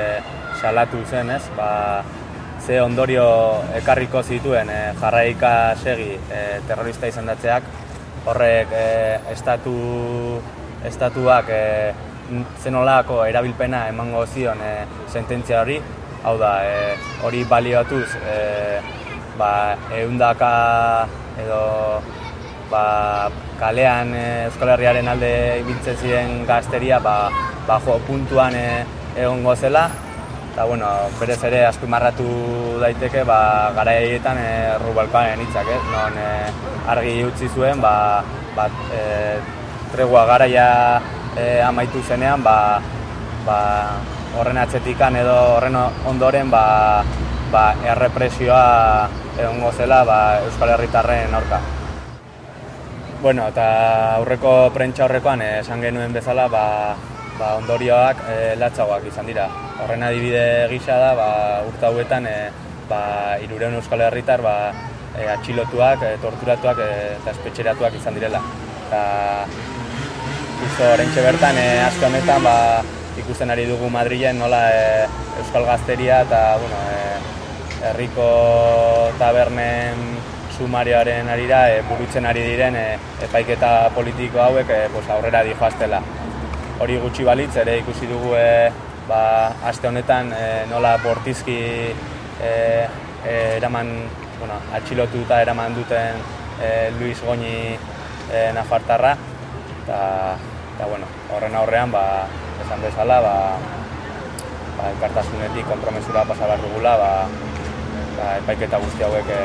salatu zen, ez, ba, ze ondorio ekarriko zituen e, jarraika segi e, terrorista izendatzeak, horrek e, estatu, estatuak e, zenolako erabilpena emango zion e, sententzia hori, hau da, e, hori balioatuz, e, ba, eundaka edo ba, kalean e, Euskal Herriaren alde ibiltzen ziren gazteria ba, bajo puntuan e, egongo zela, eta bueno, berez ere azpimarratu daiteke ba, garaietan e, Rubalkanen hitzak, eh? non e, argi utzi zuen ba, ba, e, tregua garaia e, amaitu zenean ba, ba, horren atzetikan edo horren ondoren ba, ba, errepresioa egongo zela ba, Euskal Herritarren aurka. Bueno, eta aurreko prentsa horrekoan esan genuen bezala ba, ba, ondorioak e, latzagoak izan dira horren adibide gisa da, ba, urte hauetan e, ba, irureun euskal herritar ba, e, atxilotuak, e, torturatuak e, eta espetxeratuak izan direla. Eta justo horrentxe bertan, e, asko honetan, ba, ikusten ari dugu Madrilen nola e, euskal gazteria eta bueno, e, herriko tabernen sumarioaren arira e, burutzen ari diren e, epaiketa politiko hauek e, pues, aurrera dijoaztela. Hori gutxi balitz ere ikusi dugu e, ba, aste honetan e, nola bortizki e, e, eraman, bueno, atxilotu eta eraman duten e, Luis Goñi e, Nafartarra eta, eta bueno, horren aurrean ba, esan bezala ba, ba, elkartasunetik kompromesura pasa behar dugula ba, ba, epaiketa guzti hauek e,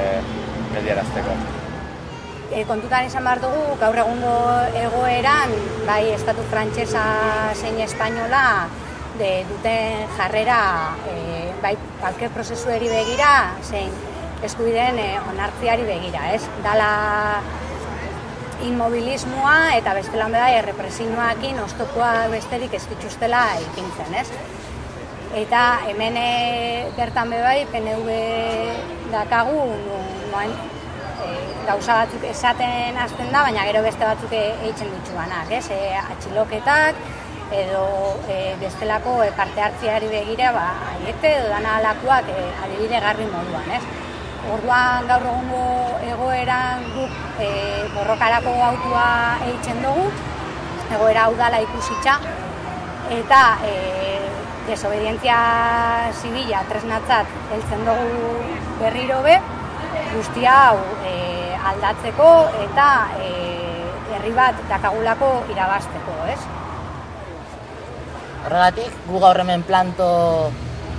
geldiarazteko. E, kontutan izan behar dugu, gaur egungo egoeran, bai, estatu frantsesa zein espainola, de duten jarrera e, bai balke prozesueri begira, zein eskubideen e, onartziari begira, ez? Dala inmobilismoa eta bestelan beda errepresioakin oztopoa besterik ez dituztela ipintzen, ez? Eta hemen bertan bebai PNV dakagu noan gauza batzuk esaten hasten da, baina gero beste batzuk eitzen dituanak, ez? E, atxiloketak, edo e, bestelako e, parte hartziari begira, ba, aiete edo dana alakoak e, adibide garri moduan, ez? Orduan gaur egungo egoeran guk e, borrokarako autua eitzen dugu, egoera hau dala ikusitza, eta e, desobedientzia zibila tresnatzat heltzen dugu berriro be, guztia hau e, aldatzeko eta e, herri bat dakagulako irabasteko, ez? Horregatik, gu gaur hemen planto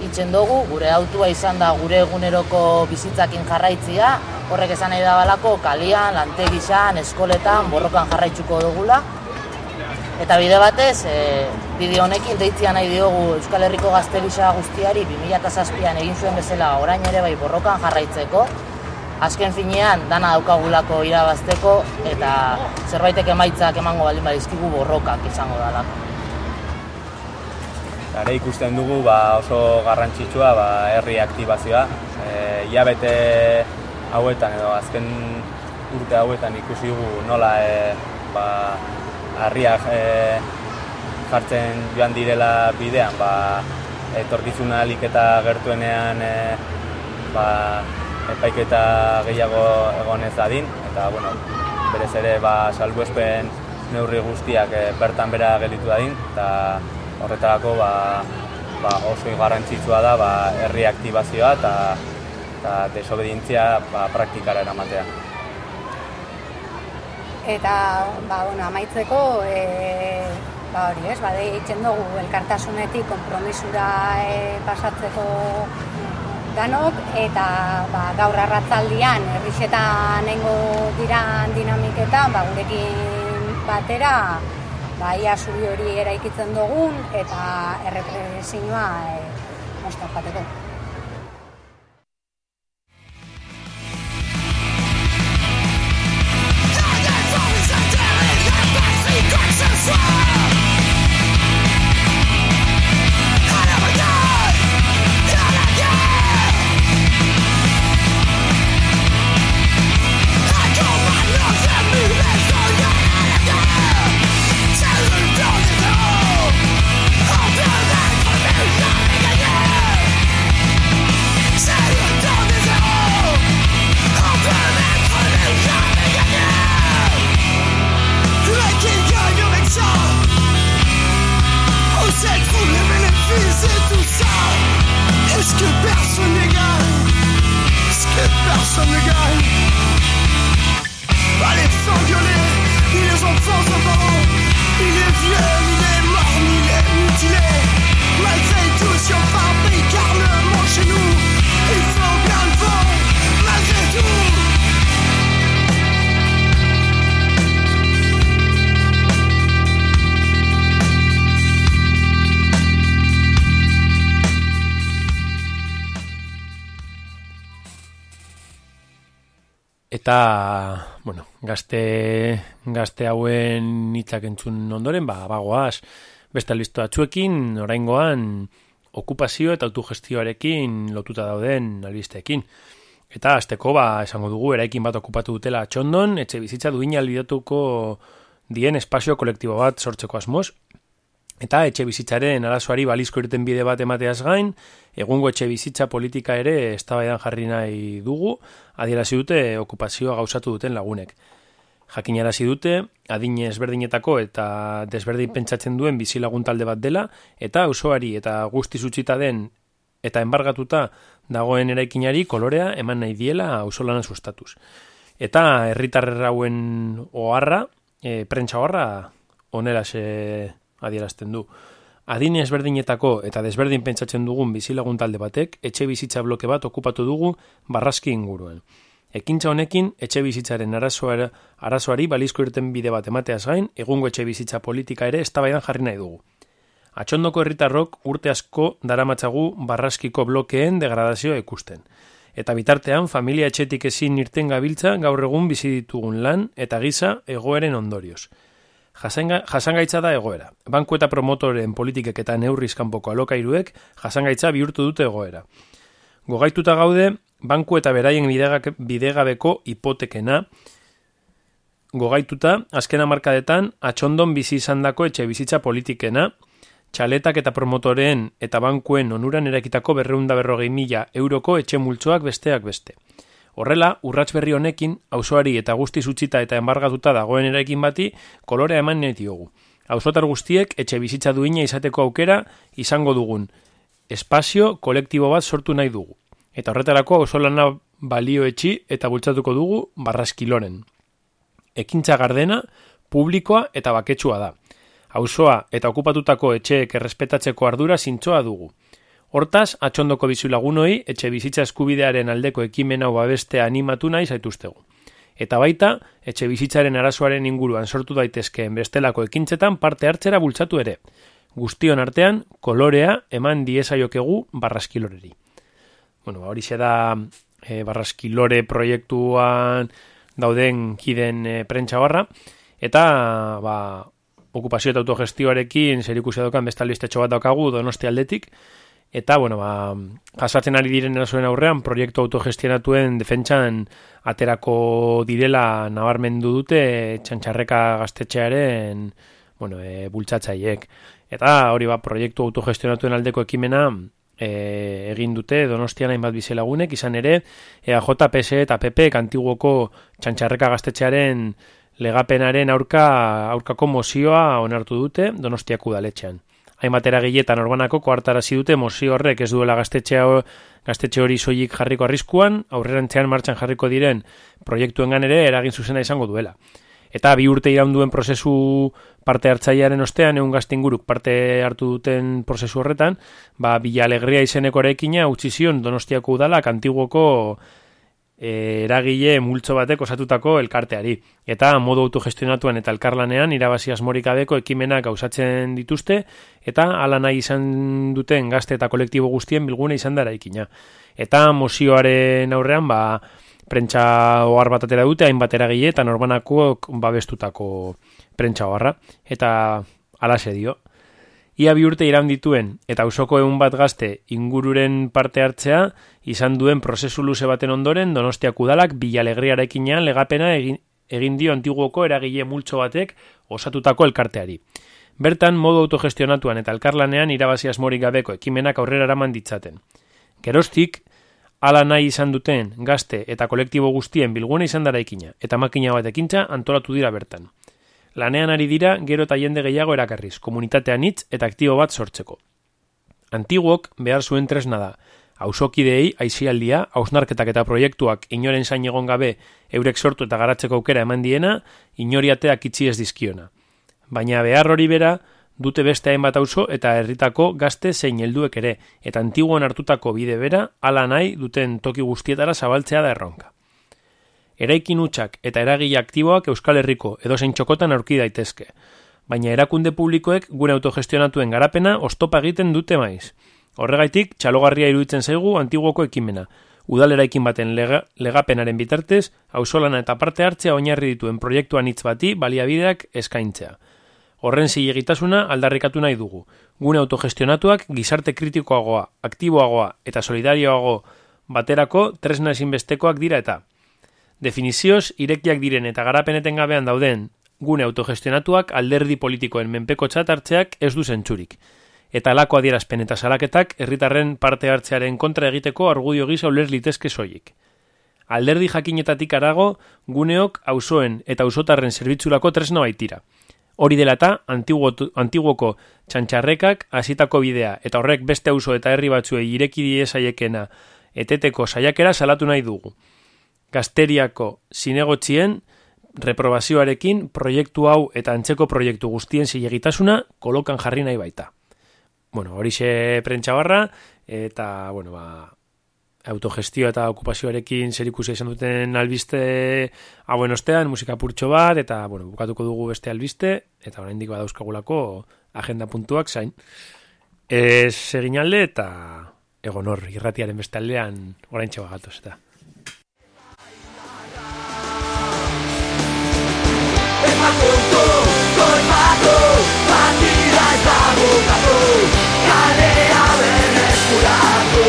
itzen dugu, gure autua izan da gure eguneroko bizitzakin jarraitzia, horrek esan nahi da balako kalian, lantegisan, eskoletan, borrokan jarraitzuko dugula. Eta bide batez, e, bideo honekin deitzia nahi diogu Euskal Herriko gaztelisa guztiari 2007an egin zuen bezala orain ere bai borrokan jarraitzeko, azken finean dana daukagulako irabazteko eta zerbaitek emaitzak emango baldin badizkigu borrokak izango dalako. Ere ikusten dugu ba, oso garrantzitsua ba, herri aktibazioa. E, Iabete hauetan edo azken urte hauetan ikusi dugu nola e, ba, harriak e, jartzen joan direla bidean, ba, etorkizuna alik eta gertuenean e, ba, epaiketa gehiago egon ez dadin, eta bueno, berez ere ba, salbuespen neurri guztiak e, bertan bera gelditu dadin, eta horretarako ba, ba oso garrantzitsua da ba, herri aktibazioa eta, eta desobedientzia ba, praktikara eramatea. Eta, ba, bueno, amaitzeko, e, ba, hori ez, ba, dugu elkartasunetik kompromisura e, pasatzeko danok, eta ba, gaur arratzaldian, herrixetan nengo diran dinamiketan, ba, gurekin batera, ba, ia zubi hori eraikitzen dugun, eta errepresioa e, mostan joateko. Que personne ne gagne Est-ce que personne ne gagne Pas les s'engueuler, ni les enfants parents, ni les vieux, ni les Eta, bueno, gazte, gazte hauen hitzak entzun ondoren, ba, bagoaz, beste listo atzuekin, oraingoan, okupazio eta autogestioarekin lotuta dauden albisteekin. Eta azteko, ba, esango dugu, eraikin bat okupatu dutela txondon, etxe bizitza duina albidatuko dien espazio kolektibo bat sortzeko asmoz, Eta etxe bizitzaren arazoari balizko irten bide bat emateaz gain, egungo etxe bizitza politika ere eztabaidan jarri nahi dugu, adierazi dute okupazioa gauzatu duten lagunek. Jakinarazi dute, adine ezberdinetako eta desberdin pentsatzen duen bizilagun talde bat dela, eta osoari eta guzti zutzita den eta enbargatuta dagoen eraikinari kolorea eman nahi diela ausolana sustatuz. Eta herritarrauen oharra, e, prentsa oharra, onera se adierazten du. Adine ezberdinetako eta desberdin pentsatzen dugun bizilagun talde batek etxe bizitza bloke bat okupatu dugu barraski inguruen. Ekintza honekin etxe bizitzaren arazoara, arazoari balizko irten bide bat emateaz gain, egungo etxe bizitza politika ere eztabaidan jarri nahi dugu. Atxondoko herritarrok urte asko daramatzagu barraskiko blokeen degradazioa ikusten. Eta bitartean, familia etxetik ezin irten gabiltza gaur egun bizi ditugun lan eta giza egoeren ondorioz. Jasangaitza da egoera. Banku eta promotoren politikek eta neurrizkanpoko alokairuek jasangaitza bihurtu dute egoera. Gogaituta gaude, banku eta beraien bidegabeko hipotekena gogaituta, azken hamarkadetan atxondon bizi izandako etxe bizitza politikena, txaletak eta promotoren eta bankuen onuran erakitako berreunda berrogei mila euroko etxe multzoak besteak beste. Horrela, urrats berri honekin, auzoari eta guzti utzita eta enbargatuta dagoen eraikin bati, kolorea eman nahi diogu. Auzotar guztiek etxe bizitza duina izateko aukera izango dugun. Espazio kolektibo bat sortu nahi dugu. Eta horretarako auzolana balio etxi eta bultzatuko dugu barraskiloren. Ekintza gardena, publikoa eta baketsua da. Auzoa eta okupatutako etxeek errespetatzeko ardura zintzoa dugu. Hortaz, atxondoko bizu lagunoi, etxe bizitza eskubidearen aldeko ekimen hau babeste animatu nahi zaituztegu. Eta baita, etxe bizitzaren arazoaren inguruan sortu daitezkeen bestelako ekintzetan parte hartzera bultzatu ere. Guztion artean, kolorea eman diezaiokegu barraskiloreri. Bueno, ba, hori da e, barraskilore proiektuan dauden kiden e, prentsa barra, eta ba, okupazio eta autogestioarekin zer ikusi dokan beste albistetxo bat daukagu donosti aldetik, eta, bueno, ba, jasatzen ari diren erasoen aurrean, proiektu autogestionatuen defentsan aterako direla nabarmendu dute txantxarreka gaztetxearen bueno, e, bultzatzaiek. Eta hori ba, proiektu autogestionatuen aldeko ekimena e, egin dute donostian hainbat bizelagunek, izan ere, EAJ, PS eta PP kantiguoko txantxarreka gaztetxearen legapenaren aurka aurkako mozioa onartu dute donostiako udaletxean. Hainbat eragiletan orbanako koartarazi dute mozio horrek ez duela gaztetxea gaztetxe hori soilik jarriko arriskuan, aurrerantzean martxan jarriko diren proiektuengan ere eragin zuzena izango duela. Eta bi urte iraunduen prozesu parte hartzailearen ostean, egun gaztinguruk parte hartu duten prozesu horretan, ba, Bila Alegria izeneko erekina utzi zion Donostiako udalak antiguoko eragile multzo batek osatutako elkarteari. Eta modu autogestionatuan eta elkarlanean irabazi asmorik gabeko ekimenak gauzatzen dituzte eta ala nahi izan duten gazte eta kolektibo guztien bilgune izan dara ikina. Eta mozioaren aurrean, ba, prentsa ohar bat atera dute, hainbat eragile eta norbanako babestutako prentsa oharra. Eta alase dio. Ia bi urte iran dituen eta ausoko egun bat gazte ingururen parte hartzea izan duen prozesu luze baten ondoren Donostiak udalak bilalegriarekinean legapena egin, egin dio antiguoko eragile multzo batek osatutako elkarteari. Bertan modu autogestionatuan eta elkarlanean irabazi asmorik gabeko ekimenak aurrera eraman ditzaten. Gerostik, ala nahi izan duten gazte eta kolektibo guztien bilgune izan dara ikina, eta makina bat ekintza antolatu dira bertan. Lanean ari dira gero eta jende gehiago erakarriz, komunitatean hitz eta aktibo bat sortzeko. Antiguok behar zuen tresna da, auzokideei aizialdia, hausnarketak eta proiektuak inoren zain egon gabe eurek sortu eta garatzeko aukera eman diena, inoriateak itzi ez dizkiona. Baina behar hori bera, dute beste hainbat auzo eta herritako gazte zein helduek ere, eta antiguan hartutako bide bera, ala nahi duten toki guztietara zabaltzea da erronka eraikin utxak eta eragile aktiboak Euskal Herriko edo zein txokotan aurki daitezke. Baina erakunde publikoek gure autogestionatuen garapena ostopa egiten dute maiz. Horregaitik, txalogarria iruditzen zaigu antiguoko ekimena. Udal eraikin baten lega, legapenaren bitartez, ausolana eta parte hartzea oinarri dituen proiektuan hitz bati baliabideak eskaintzea. Horren zilegitasuna aldarrikatu nahi dugu. Gune autogestionatuak gizarte kritikoagoa, aktiboagoa eta solidarioago baterako tresna ezinbestekoak dira eta Definizioz, irekiak diren eta garapeneten gabean dauden gune autogestionatuak alderdi politikoen menpeko hartzeak ez du zentsurik. Eta alako adierazpen eta salaketak herritarren parte hartzearen kontra egiteko argudio gisa uler litezke soilik. Alderdi jakinetatik arago, guneok auzoen eta auzotarren zerbitzulako tresna baitira. Hori dela eta, antiguoko txantxarrekak hasitako bidea eta horrek beste auzo eta herri batzuei ireki diezaiekena eteteko saiakera salatu nahi dugu gazteriako zinegotzien reprobazioarekin proiektu hau eta antzeko proiektu guztien zilegitasuna kolokan jarri nahi baita. Bueno, hori xe barra, eta, bueno, ba, autogestio eta okupazioarekin zer ikusi izan duten albiste hauen ostean, musika purtxo bat, eta, bueno, bukatuko dugu beste albiste, eta orain dik badauzkagulako agenda puntuak zain. Ez egin alde, eta egon hor, irratiaren beste aldean orain txaba gatoz, eta. Emakuntu, koipatu, partida eta bukatu Kalea berreskuratu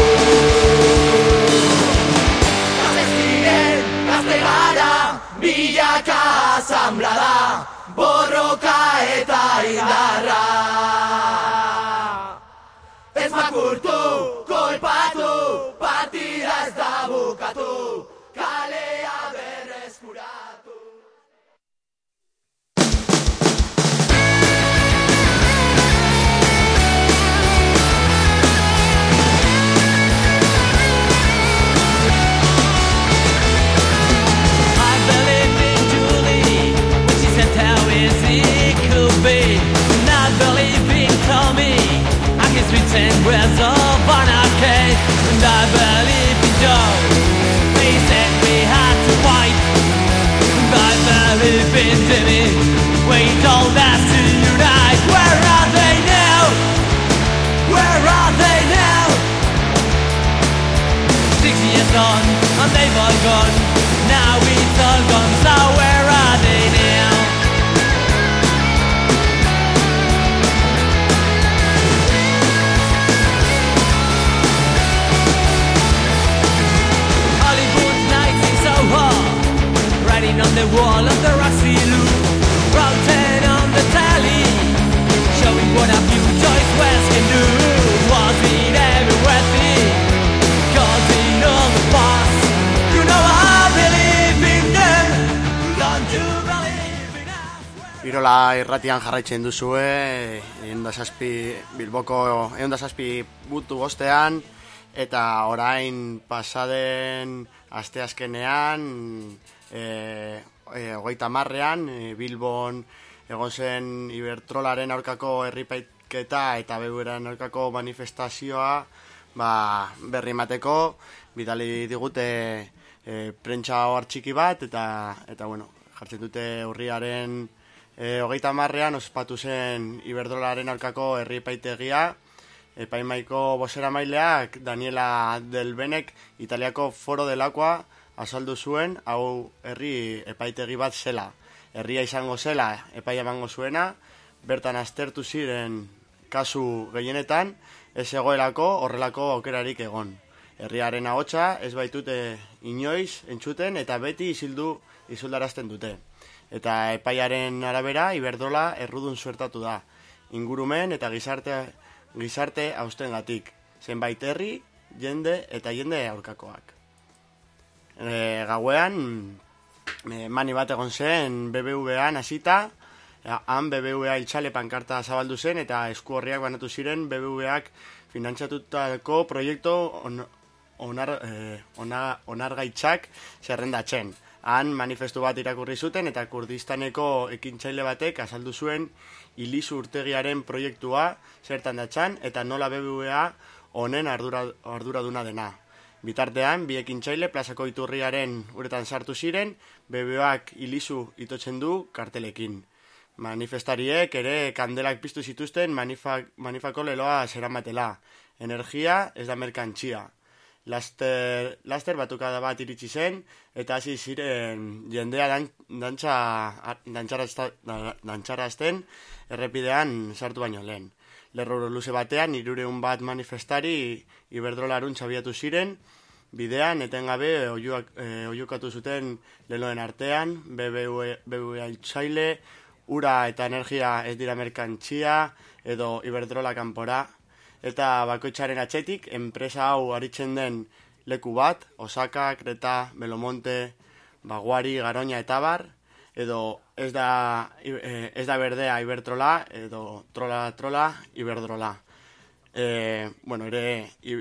Gazte ziren, gazte gara, bilaka Borroka eta indarra Ez makurtu, kolpatu, partida ez da bukatu of anarchy And I in you said we had to fight. And I believe in Jimmy. We told us to unite. Where are they now? Where are they now? Six years on and they've all gone. Now it's all gone So where the wall of the rusty loop, routing on the tally, showing what a few choice West can do. Was it ever worth it? Cause in all the past, you know I believe in them. Don't you believe in us? Irola irratian jarraitzen duzue, egun da zazpi, Bilboko egun da zazpi butu bostean, eta orain pasaden asteazkenean, e, hogeita marrean, e, Bilbon egon zen Ibertrolaren aurkako herripaiketa eta bebueran aurkako manifestazioa ba, berri emateko, bidali digute e, prentsa ohar txiki bat, eta, eta bueno, jartzen dute urriaren e, hogeita marrean ospatu zen Iberdrolaren aurkako herripaitegia, epaimaiko bosera maileak Daniela Delbenek Italiako foro delakoa azaldu zuen, hau herri epaitegi bat zela. Herria izango zela epaia emango zuena, bertan aztertu ziren kasu gehienetan, ez egoelako horrelako aukerarik egon. Herriaren ahotsa ez baitute inoiz entzuten eta beti izildu izuldarazten dute. Eta epaiaren arabera, Iberdrola errudun suertatu da. Ingurumen eta gizarte, gizarte austengatik. Zenbait herri, jende eta jende aurkakoak. E, gauean, e, mani bat egon zen BBVA hasita, e, han BBVA itxale pankarta zabaldu zen eta esku horriak banatu ziren BBVak finantzatutako proiektu on, onar, e, ona, onargaitzak zerrendatzen. Han manifestu bat irakurri zuten eta kurdistaneko ekintzaile batek azaldu zuen ilizu urtegiaren proiektua zertan datzan eta nola BBVA honen ardura, arduraduna dena. Bitartean, bi ekintzaile plazako iturriaren uretan sartu ziren, BBVak ilizu itotzen du kartelekin. Manifestariek ere kandelak piztu zituzten manifak, manifako leloa zeramatela. Energia ez da merkantzia. Laster, laster batukada bat iritsi zen, eta hasi ziren jendea dan, dantza, dantzarazten errepidean sartu baino lehen. Lerro luze batean, irureun bat manifestari iberdrolarun txabiatu ziren, bidean etengabe oiuak, e, oiukatu zuten leloen artean, BBV, BBVA itxaile, ura eta energia ez dira merkantzia, edo iberdrola kanpora, eta bakoitzaren atxetik, enpresa hau aritzen den leku bat, Osaka, Kreta, Belomonte, Baguari, Garoña eta bar, edo ez da, eh, ez da berdea Ibertrola, edo trola trola Iberdrola. E, bueno, ere, i,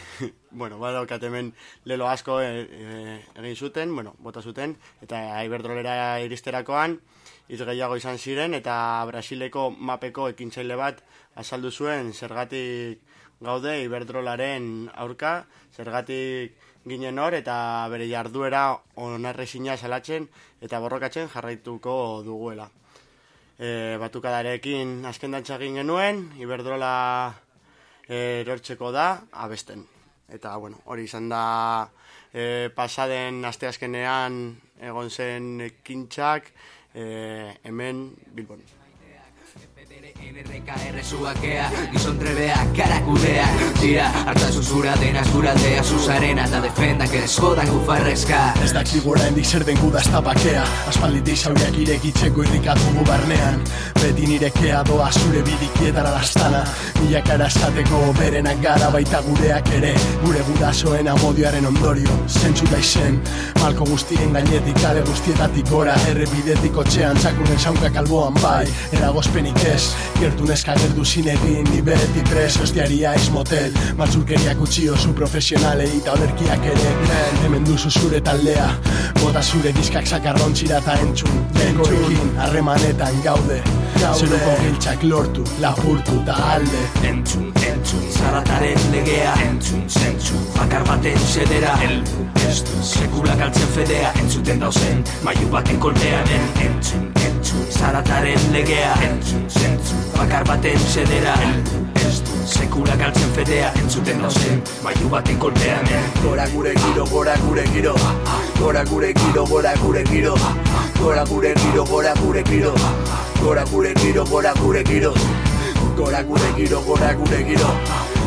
bueno, badaukat hemen lelo asko e, e, egin zuten, bueno, bota zuten, eta Iberdrolera iristerakoan, hitz gehiago izan ziren, eta Brasileko mapeko ekintzaile bat azaldu zuen zergatik gaude Iberdrolaren aurka, zergatik ginen hor, eta bere jarduera onarrezina salatzen eta borrokatzen jarraituko duguela. E, batukadarekin azken dantza egin genuen, Iberdrola e, erortzeko da, abesten. Eta, bueno, hori izan da e, pasaden asteazkenean egon zen ekintzak e, hemen Bilbon. NRKR zuakea, gizon trebeak, karakudeak Tira, hartasun zura dena zuraldea Zuzarena eta defendak ere eskodak ufarrezka. Ez dakigu oraindik zer den guda ez bakea Aspalditik zauriak irekitzeko irrikatugu barnean. Beti nirekea doa zure bidikietara lastana Milakara esateko berenak gara baita gureak ere. Gure gurasoen amodioaren ondorio Zentzu da izen Malko guztien gainetik kale guztietatik gora Errepidetik otxean txakurren zaunka kalboan bai. Eragozpenik ez Gertu neska gerdu zinegin Ni beti pres hostiaria ez motel. Matzulkeriak utxio zu profesionalei Eta olerkiak ere Hemen duzu zure taldea Bota zure diskak sakarrontzira eta entzun. Lekoekin harremanetan gaude Zeruko giltxak lortu, lapurtu eta alde. Entzun, entzun, zarataren legea. Entzun, zentzun, bakar baten sedera Heldu ez du sekula galtzen fedea. Entzuten dauzen, maiu baten kolpean. En, Entzun, entzun, zarataren legea. Entzun, entzun, bakar baten sedera Heldu ez du sekula galtzen fedea. Entzuten dauzen, maiu baten kolpean. En, Gora gure giro, gora gure giro. Gora gure giro, gora gure giro. Gora gure giro, gora gure giro Gora gure giro, gora gure giro. Gora gure giro, gora gure giro.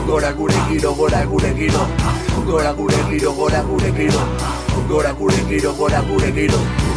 Gora gure giro, gora gure giro. Gora gure giro, gora gure giro. Gora gure giro, gora gure giro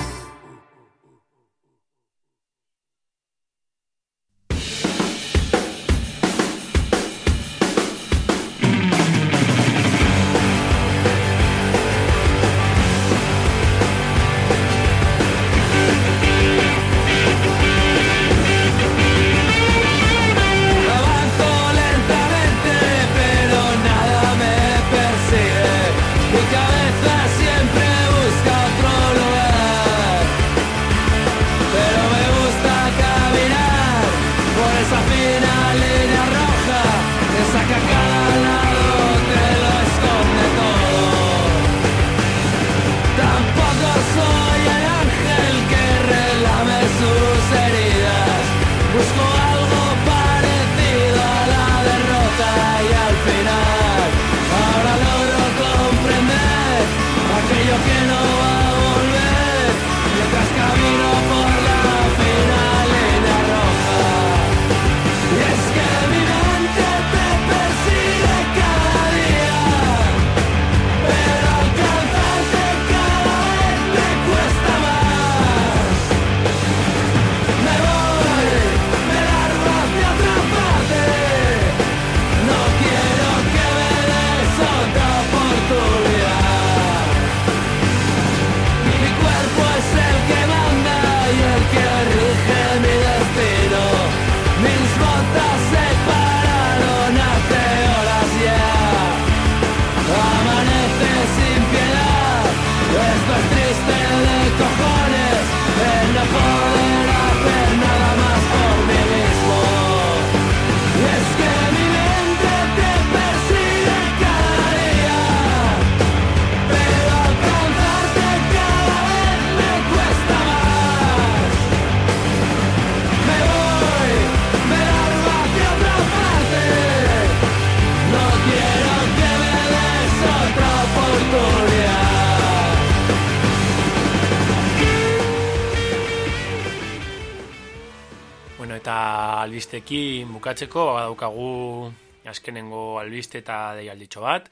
albistekin bukatzeko badaukagu azkenengo albiste eta deialditxo bat.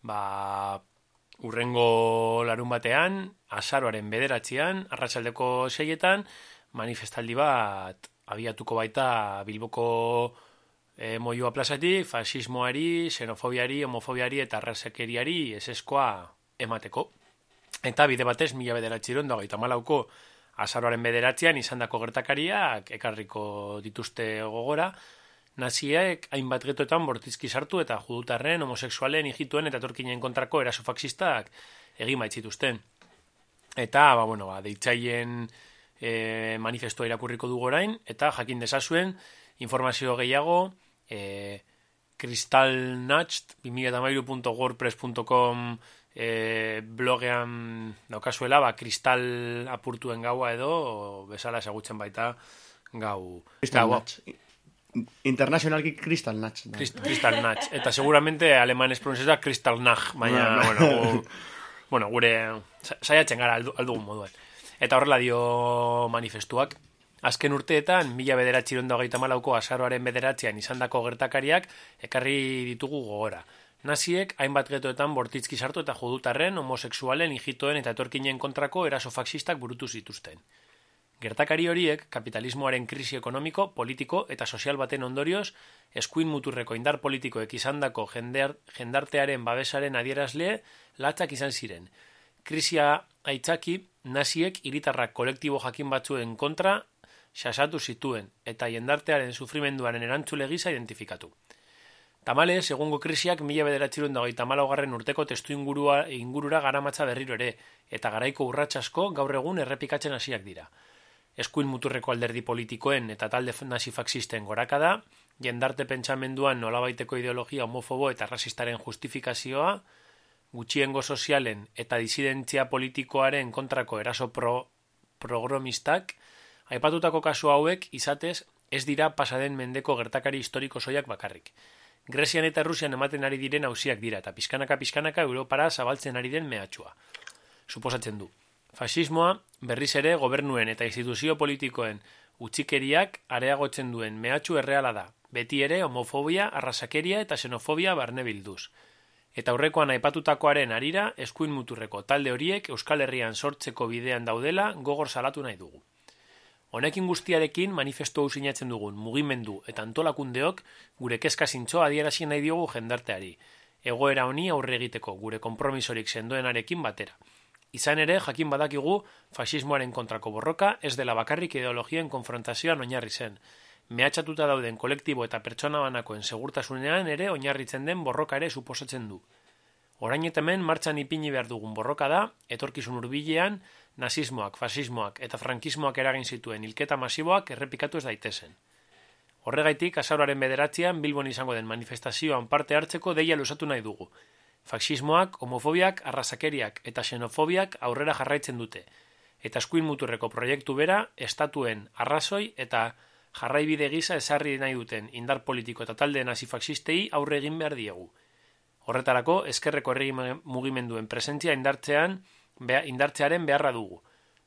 Ba, urrengo larun batean, azaroaren bederatzean, arratsaldeko seietan, manifestaldi bat abiatuko baita Bilboko e, moioa plazatik, fasismoari, xenofobiari, homofobiari eta arrazakeriari eseskoa emateko. Eta bide batez, mila bederatziron dago, eta malauko azaroaren bederatzean izandako gertakariak ekarriko dituzte gogora, naziek hainbat getoetan bortizki sartu eta judutarren, homosexualen, hijituen eta torkinen kontrako eraso faxistak egin baitzituzten. Eta, ba, bueno, ba, deitzaien e, manifestua irakurriko dugu orain, eta jakin desazuen informazio gehiago e, kristalnatzt 2008.wordpress.com e, blogean daukazuela, ba, kristal apurtuen gaua edo, bezala ezagutzen baita gau. Gaua. Natch. Internationalki Crystal Natch. da. Crystal Natch. Eta seguramente alemanez pronunciatua Crystal Nach, baina, Bueno. bueno, gu, bueno, gure sa- saiatzen gara aldu, aldugun moduan. Eta horrela dio manifestuak. Azken urteetan, mila bederatxiron hogeita malauko azaroaren bederatzean izandako gertakariak ekarri ditugu gogora. Naziek, hainbat getoetan bortitzki sartu eta judutarren, homosexualen, hijitoen eta etorkinen kontrako eraso faxistak burutu zituzten. Gertakari horiek, kapitalismoaren krisi ekonomiko, politiko eta sozial baten ondorioz, eskuin muturreko indar politikoek izandako jender, jendartearen babesaren adierazle latzak izan ziren. Krisia aitzaki, naziek hiritarrak kolektibo jakin batzuen kontra xasatu zituen eta jendartearen sufrimenduaren erantzule gisa identifikatu. Tamales, egungo krisiak mila bederatxirun dagoita malaugarren urteko testu ingurua, ingurura garamatza berriro ere, eta garaiko urratsasko gaur egun errepikatzen hasiak dira. Eskuin muturreko alderdi politikoen eta talde nazi faxisten gorakada, jendarte pentsamenduan nolabaiteko ideologia homofobo eta rasistaren justifikazioa, gutxiengo sozialen eta disidentzia politikoaren kontrako eraso pro, progromistak, aipatutako kasu hauek izatez ez dira pasaden mendeko gertakari historiko soiak bakarrik. Grezian eta Rusian ematen ari diren hausiak dira eta pizkanaka pizkanaka Europara zabaltzen ari den mehatxua. Suposatzen du. Fasismoa berriz ere gobernuen eta instituzio politikoen utxikeriak areagotzen duen mehatxu erreala da. Beti ere homofobia, arrasakeria eta xenofobia barne bilduz. Eta aurrekoan aipatutakoaren arira, eskuin muturreko talde horiek Euskal Herrian sortzeko bidean daudela gogor salatu nahi dugu. Honekin guztiarekin manifestu hau sinatzen dugun mugimendu eta antolakundeok gure kezka zintzoa adierazi nahi diogu jendarteari. Egoera honi aurre egiteko gure konpromisorik sendoenarekin batera. Izan ere, jakin badakigu, fasismoaren kontrako borroka ez dela bakarrik ideologien konfrontazioan oinarri zen. Mehatxatuta dauden kolektibo eta pertsona banakoen segurtasunean ere oinarritzen den borroka ere suposatzen du. Orain eta hemen martxan ipini behar dugun borroka da, etorkizun hurbilean, nazismoak, fasismoak eta frankismoak eragin zituen hilketa masiboak errepikatu ez daitezen. Horregaitik, azauraren bederatzean Bilbon izango den manifestazioan parte hartzeko deia lusatu nahi dugu. Faxismoak, homofobiak, arrasakeriak eta xenofobiak aurrera jarraitzen dute. Eta eskuin muturreko proiektu bera, estatuen arrazoi eta jarraibide gisa esarri nahi duten indar politiko eta talde nazifaxistei aurre egin behar diegu. Horretarako, eskerreko erregi mugimenduen presentzia indartzean, indartzearen beharra dugu.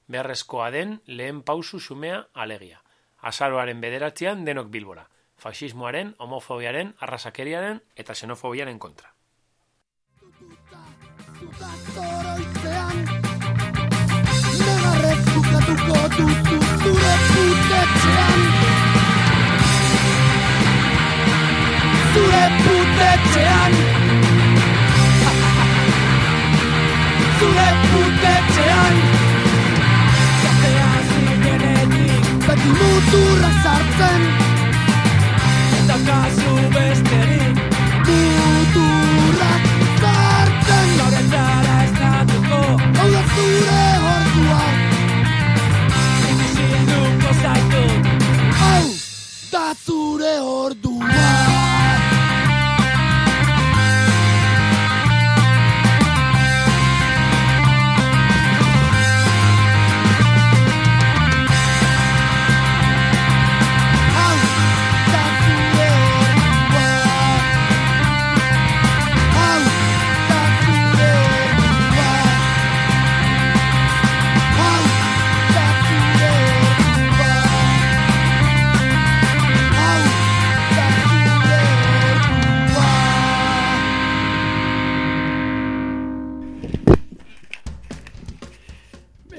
Beharrezkoa den lehen pausu sumea alegia. Azaroaren bederatzean denok bilbora. Faxismoaren, homofobiaren, arrasakeriaren eta xenofobiaren kontra. Zure putetxean Zure putetxean Zure putetxean Gaztea zinenetik Beti muturra sartzen. Eta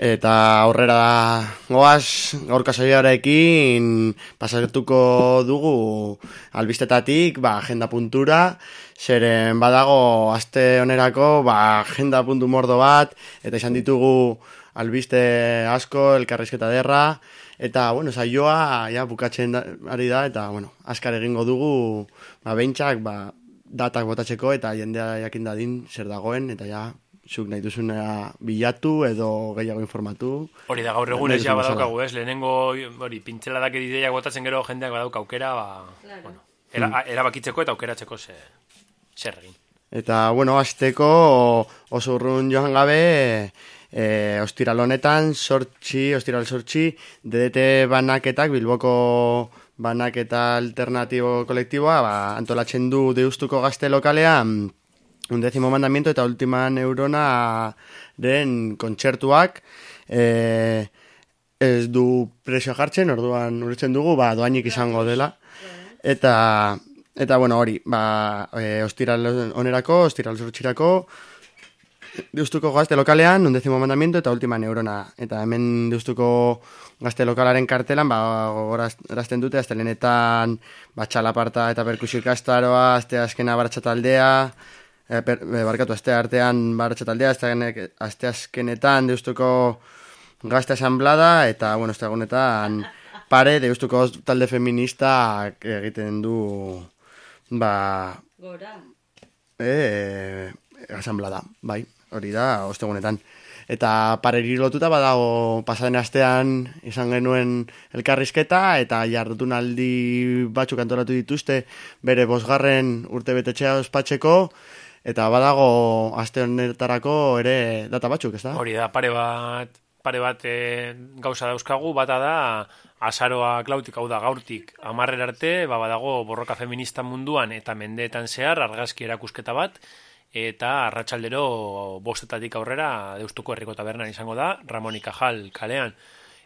Eta aurrera goaz, gaurka saioarekin pasatuko dugu albistetatik, ba, agenda puntura, zeren badago aste onerako, ba, agenda puntu mordo bat, eta izan ditugu albiste asko, elkarrizketa derra, eta, bueno, saioa, ja, bukatzen da, ari da, eta, bueno, askar egingo dugu, ba, behintzak, ba, datak botatzeko, eta jendea jakin dadin zer dagoen, eta ja, zuk nahi duzunea bilatu edo gehiago informatu. Hori da, gaur egun ez ja badaukagu, ez? Lehenengo, hori, pintzeladak edideiak botatzen gero jendeak badauk aukera, ba, bueno, era, Mm. erabakitzeko eta aukeratzeko ze, zer egin. Eta, bueno, azteko oso urrun joan gabe, e, ostiral honetan, sortxi, ostiral sortxi, DDT banaketak, Bilboko banaketa alternatibo kolektiboa, ba, antolatzen du deustuko gazte lokalean, undezimo mandamiento eta ultima neurona den kontzertuak, e, ez du presio jartzen, orduan uretzen dugu, ba, doainik izango dela. Eta, eta bueno, hori, ba, e, ostiral onerako, ostiral sortxirako, Deustuko gazte lokalean, undezimo mandamiento eta ultima neurona. Eta hemen deustuko gazte lokalaren kartelan, ba, gogorazten dute, astelenetan, ba, txalaparta eta perkusio ikastaroa, azte azkena baratxa taldea, e, per, e, barkatu, azte artean baratxa taldea, azte, azte azkenetan deustuko gazte asamblada, eta, bueno, azte egunetan pare deustuko talde feminista egiten du, ba, Gora. e, asamblada, bai, hori da, ostegunetan. Eta pareri lotuta badago pasaden astean izan genuen elkarrizketa eta jardunaldi batzuk antolatu dituzte bere bosgarren urte betetxea ospatzeko Eta badago aste honetarako ere data batzuk, ez da? Hori da, pare bat, pare bat e, gauza dauzkagu, bata da azaroa klautik, hau da gaurtik, amarrer arte, ba, badago borroka feminista munduan eta mendeetan zehar argazki erakusketa bat, eta arratsaldero bostetatik aurrera deustuko herriko tabernan izango da, Ramon y Cajal kalean.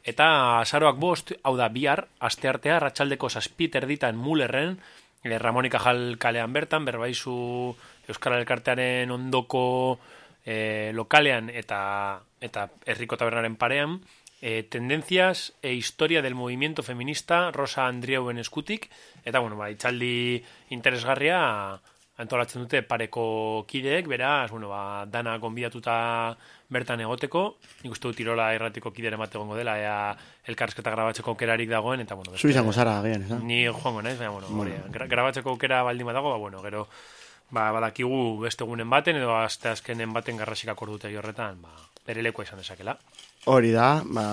Eta azaroak bost, hau da bihar, aste artea, arratsaldeko zazpit erditan mulerren, eh, Ramon y Cajal kalean bertan, berbaizu Euskal Elkartearen ondoko eh, lokalean eta eta herriko tabernaren parean, eh, tendencias e historia del movimiento feminista Rosa Andrieuen eskutik, eta bueno, ba, itzaldi interesgarria antolatzen dute pareko kideek, beraz, bueno, ba, dana gonbidatuta bertan egoteko, nik uste dut Tirola erratiko kideren bat egongo dela, ea elkarrezketa grabatzeko aukerarik dagoen, eta bueno, Zu izango zara, ez da? Ni joango naiz, baina, bueno, Bueno. hori, gra- grabatzeko aukera baldin badago, ba, bueno, gero, ba, badakigu beste egunen baten, edo azte azkenen baten garrasikak ordutegi horretan, ba, bere lekua izan dezakela. Hori da, ba,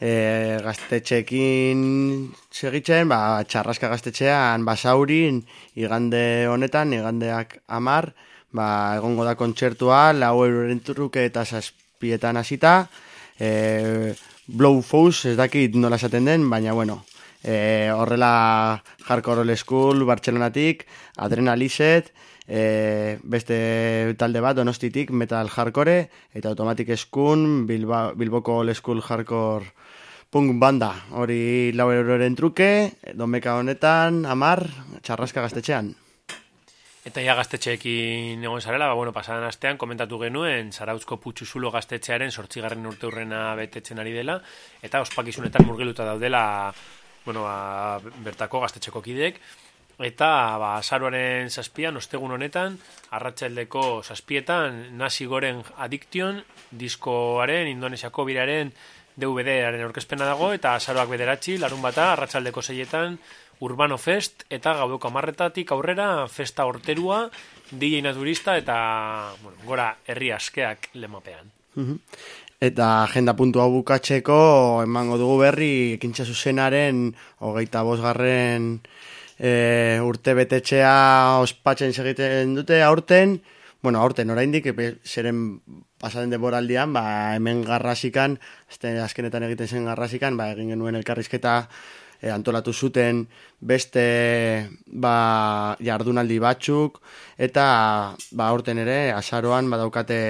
e, gaztetxeekin segitzen, ba, txarraska gaztetxean basaurin, igande honetan, igandeak amar, ba, egongo da kontzertua, lau euroren truke eta zazpietan hasita, e, Blow ez dakit nola esaten den, baina bueno, e, horrela Hardcore School, Bartzelonatik, Adrenalizet, e, beste talde bat, Donostitik, Metal Hardcore, eta Automatic Skun, Bilba, Bilboko Old School Hardcore punk banda. Hori lau euroren truke, domeka honetan, amar, txarraska gaztetxean. Eta ja gaztetxeekin egon zarela, ba, bueno, pasadan astean komentatu genuen Zarautzko Putxuzulo gaztetxearen sortzigarren urte hurrena betetzen ari dela, eta ospakizunetan murgiluta daudela bueno, ba, bertako gaztetxeko kideek, eta ba, azaroaren zazpian, ostegun honetan, arratsaldeko zazpietan, nasi goren adiktion, diskoaren, indonesiako biraren, DVD-aren aurkezpena dago, eta azaroak bederatzi, larun bata, arratsaldeko zeietan, Urbano Fest, eta gaudoko amarretatik aurrera, festa horterua, DJ naturista, eta, bueno, gora herri askeak lemapean. Mhm. Eta agenda puntu hau bukatzeko emango dugu berri ekintza zuzenaren hogeita bosgarren e, urte betetxea ospatzen segiten dute aurten, bueno, aurten oraindik zeren pasaren denboraldian, ba, hemen garrasikan, azkenetan egiten zen garrasikan, ba, egin genuen elkarrizketa e, antolatu zuten beste ba, jardunaldi batzuk, eta ba, aurten ere, azaroan badaukate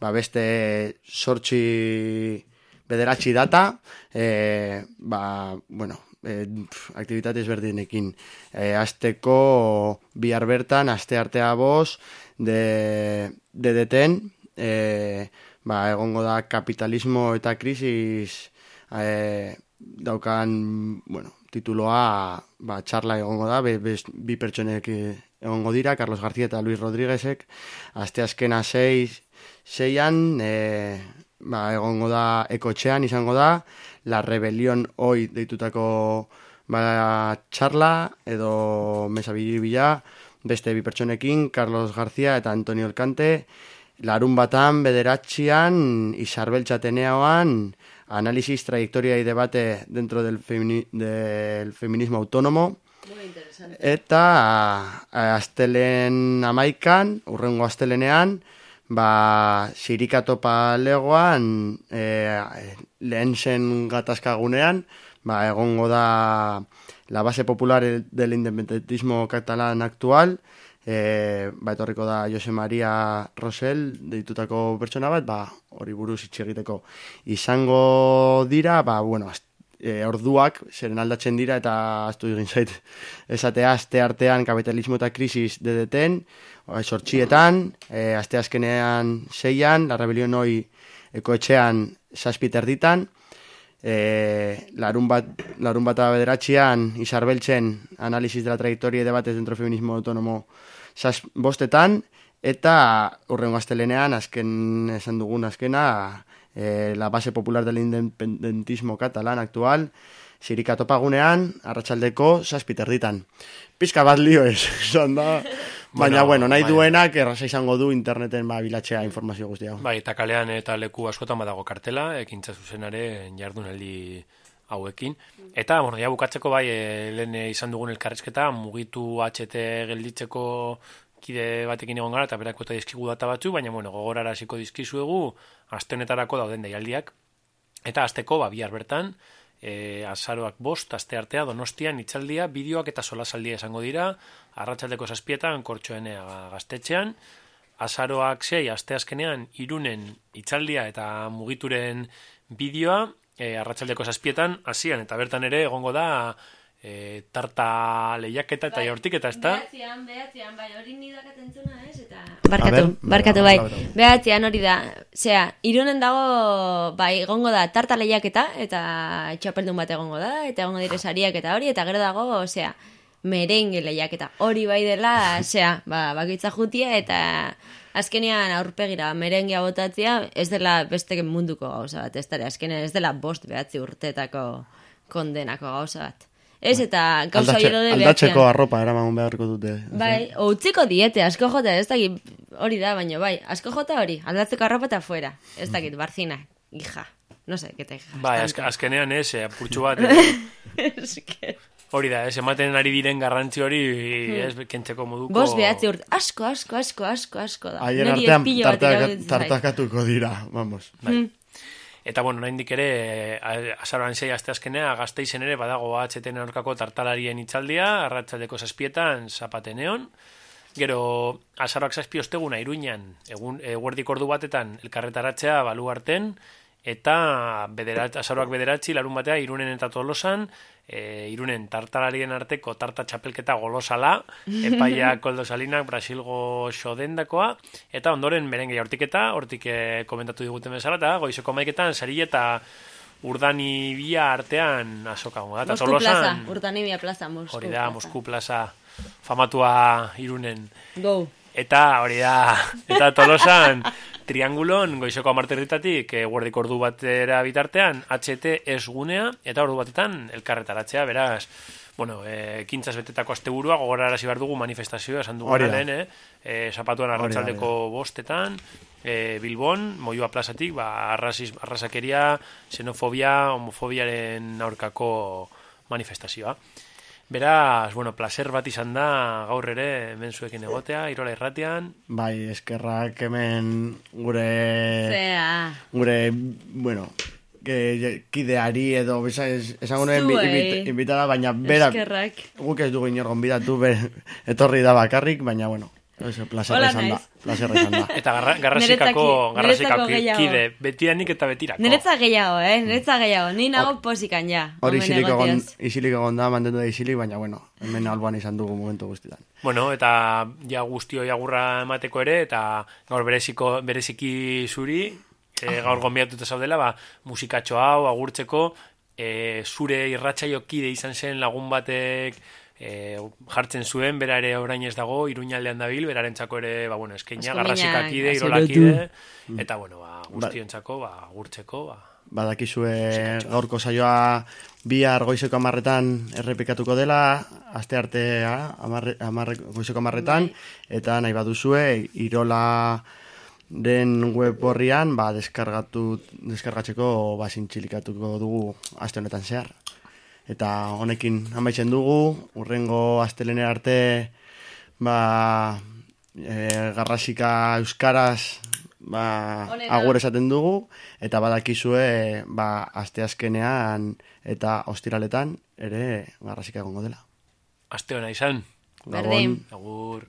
ba, beste sortxi bederatzi data, e, ba, bueno, e, pf, aktivitate ezberdinekin. E, azteko bihar bertan, aste artea boz, de, de deten, e, ba, egongo da kapitalismo eta krisis e, daukan, bueno, tituloa, ba, txarla egongo da, be, be, bi pertsonek eh, egongo dira, Carlos García eta Luis Rodríguezek, aste azkena seiz, seian, e, ba, egongo da ekotxean izango da, La Rebelión Hoi deitutako ba, txarla, edo mesa bila, beste bi pertsonekin, Carlos García eta Antonio Elkante, larun batan, bederatxian, Isarbel Txateneoan, análisis, trayectoria y debate dentro del, femini del feminismo autónomo, Muy interesante. Eta a- astelen amaikan, urrengo astelenean, ba, sirikato palegoan, e, lehen zen gatazkagunean, ba, egongo da la base popular del independentismo catalán actual, e, ba, etorriko da Jose Maria Rosel, deitutako pertsona bat, ba, hori buruz hitz egiteko. Izango dira, ba, bueno, e, orduak zeren aldatzen dira eta astu egin zait. Esatea aste artean kapitalismo eta krisis dedeten sortxietan, e, aste azkenean seian, la rebelión hoi ekoetxean zazpit erditan, e, larun, bat, larun bat bederatzean isarbeltzen análisis de la trayectoria y debates dentro feminismo autónomo zaz, bostetan, eta urrengo astelenean, azken esan dugun azkena, eh, la base popular del independentismo catalán actual, Sirika topagunean, arratsaldeko zazpiterditan. Pizka bat lio ez, da. Baina, Bueno, nahi bai. duenak erraza izango du interneten ba, bilatzea informazio guztia. Bai, eta kalean eta leku askotan badago kartela, ekintza zuzenare jardunaldi hauekin. Eta, bueno, ja bukatzeko bai, e, lehen izan dugun elkarrizketa, mugitu HT gelditzeko kide batekin egon gara, eta berako eta dizkigu data batzu, baina, bueno, gogorara hasiko dizkizuegu, aste honetarako dauden deialdiak. Eta asteko, ba, bihar bertan, e, azaroak bost, aste artea, donostian, itzaldia, bideoak eta solasaldia esango dira, arratsaldeko zazpietan, kortxoenea gaztetxean, azaroak sei, aste azkenean, irunen itzaldia eta mugituren bideoa, e, arratsaldeko zazpietan, hasian eta bertan ere egongo da e, tarta lehiaketa eta jaurtiketa, ez da? Behatzean, behatzean, bai, hori nidakat entzuna, ez? Eta... Barkatu, barkatu, bai. Behatzean hori da, zera, irunen dago, bai, egongo da tarta lehiaketa, eta txapeldun bat egongo da, eta egongo dire sariak eta hori, eta gero dago, zera, merengue lehiaketa. Hori bai dela, zera, ba, bakitza jutia, eta azkenean aurpegira merengea botatzea, ez dela beste munduko gauza bat, ez dara, azkenean ez dela bost behatzi urtetako kondenako gauza bat. Ez, eta gauza Aldatxe- gero de aldatzeko arropa eraman beharko dute. Bai, utziko diete, asko jota, ez dakit, hori da, baina bai, asko jota hori, aldatzeko arropa eta fuera, ez dakit, barzina, hija, no sé, que te Bai, azk- azkenean ez, eh, apurtxu bat, eh, hori da, ez, ematen ari diren garrantzi hori, ez, kentzeko moduko... Bos behatzi urte, asko, asko, asko, asko, asko da. Niri artean tartakatuko dira, vamos. Mm. Eta bueno, oraindik ere eh, azaroan sei aste azkenea gazteizen ere badago HTN aurkako tartalarien itzaldia, arratsaldeko zazpietan zapateneon. Gero azaroak zazpi osteguna iruñan, egun eguerdik ordu batetan elkarretaratzea balu arten, eta bederat, azaroak bederatzi larun batea irunen eta tolosan, e, irunen tartalarien arteko tarta txapelketa golosala, epaia koldo salinak Brasilgo xodendakoa, eta ondoren merenge jaurtiketa, hortik eh, komentatu diguten bezala, eta goizeko maiketan sari eta urdani bia artean azokago da. Eta Mosku plaza, tolosan, urtanibia plaza, Mosku hori da. Mosku plaza famatua irunen. Go. Eta hori da, eta tolosan triangulon goizeko amarterritatik e, guardik ordu batera bitartean HT esgunea eta ordu batetan elkarretaratzea, beraz bueno, e, kintzaz betetako asteburua gogorarazi behar dugu manifestazioa esan dugu lehen, eh? E, zapatuan Hori da, arratzaldeko bostetan e, Bilbon, Moioa plazatik ba, arrasiz, arrasakeria xenofobia, homofobiaren aurkako manifestazioa Beraz, bueno, placer bat izan da gaur ere hemen zuekin egotea, Irola Irratian. Bai, eskerrak hemen gure... Zea. Gure, bueno, que, kideari edo besa, es, esango nuen invitada, baina bera... Eskerrak. Guk ez dugu inor gonbidatu, etorri da bakarrik, baina bueno, Hola, izan da. Placer izan da. Eta garra, garrasikako, garrasikako kide, betianik eta betirako. Niretza gehiago, eh? Niretza gehiago. Ni nago posikan ja. Hori isilik egon, isilik egon da, mantendu da isilik, baina bueno, hemen alboan izan dugu momentu guztietan. Bueno, eta ja guztio jagurra emateko ere, eta gaur bereziko, bereziki zuri, e, gaur gonbiatuta zaudela, ba, musikatxo hau, agurtzeko, e, zure irratsaio kide izan zen lagun batek e, jartzen zuen, bera ere orain ez dago, iruñaldean dabil, berarentzako ere, ba, bueno, eskeina, Asko garrasika minak, kide, asko irola lotu. kide, eta, bueno, ba, guztiontzako, ba, agurtzeko, ba, Badakizue gaurko saioa bihar goizeko amarretan errepikatuko dela, aste artea amarre, amarre, goizeko amarretan, eta nahi baduzue irola den web horrian ba, deskargatu, deskargatzeko ba, zintxilikatuko dugu aste honetan zehar. Eta honekin amaitzen dugu, urrengo astelenera arte ba, e, garrasika euskaraz ba, Onena. agur esaten dugu, eta badakizue ba, asteazkenean eta ostiraletan ere garrasika egongo dela. aste hona izan. Gabon. Agur.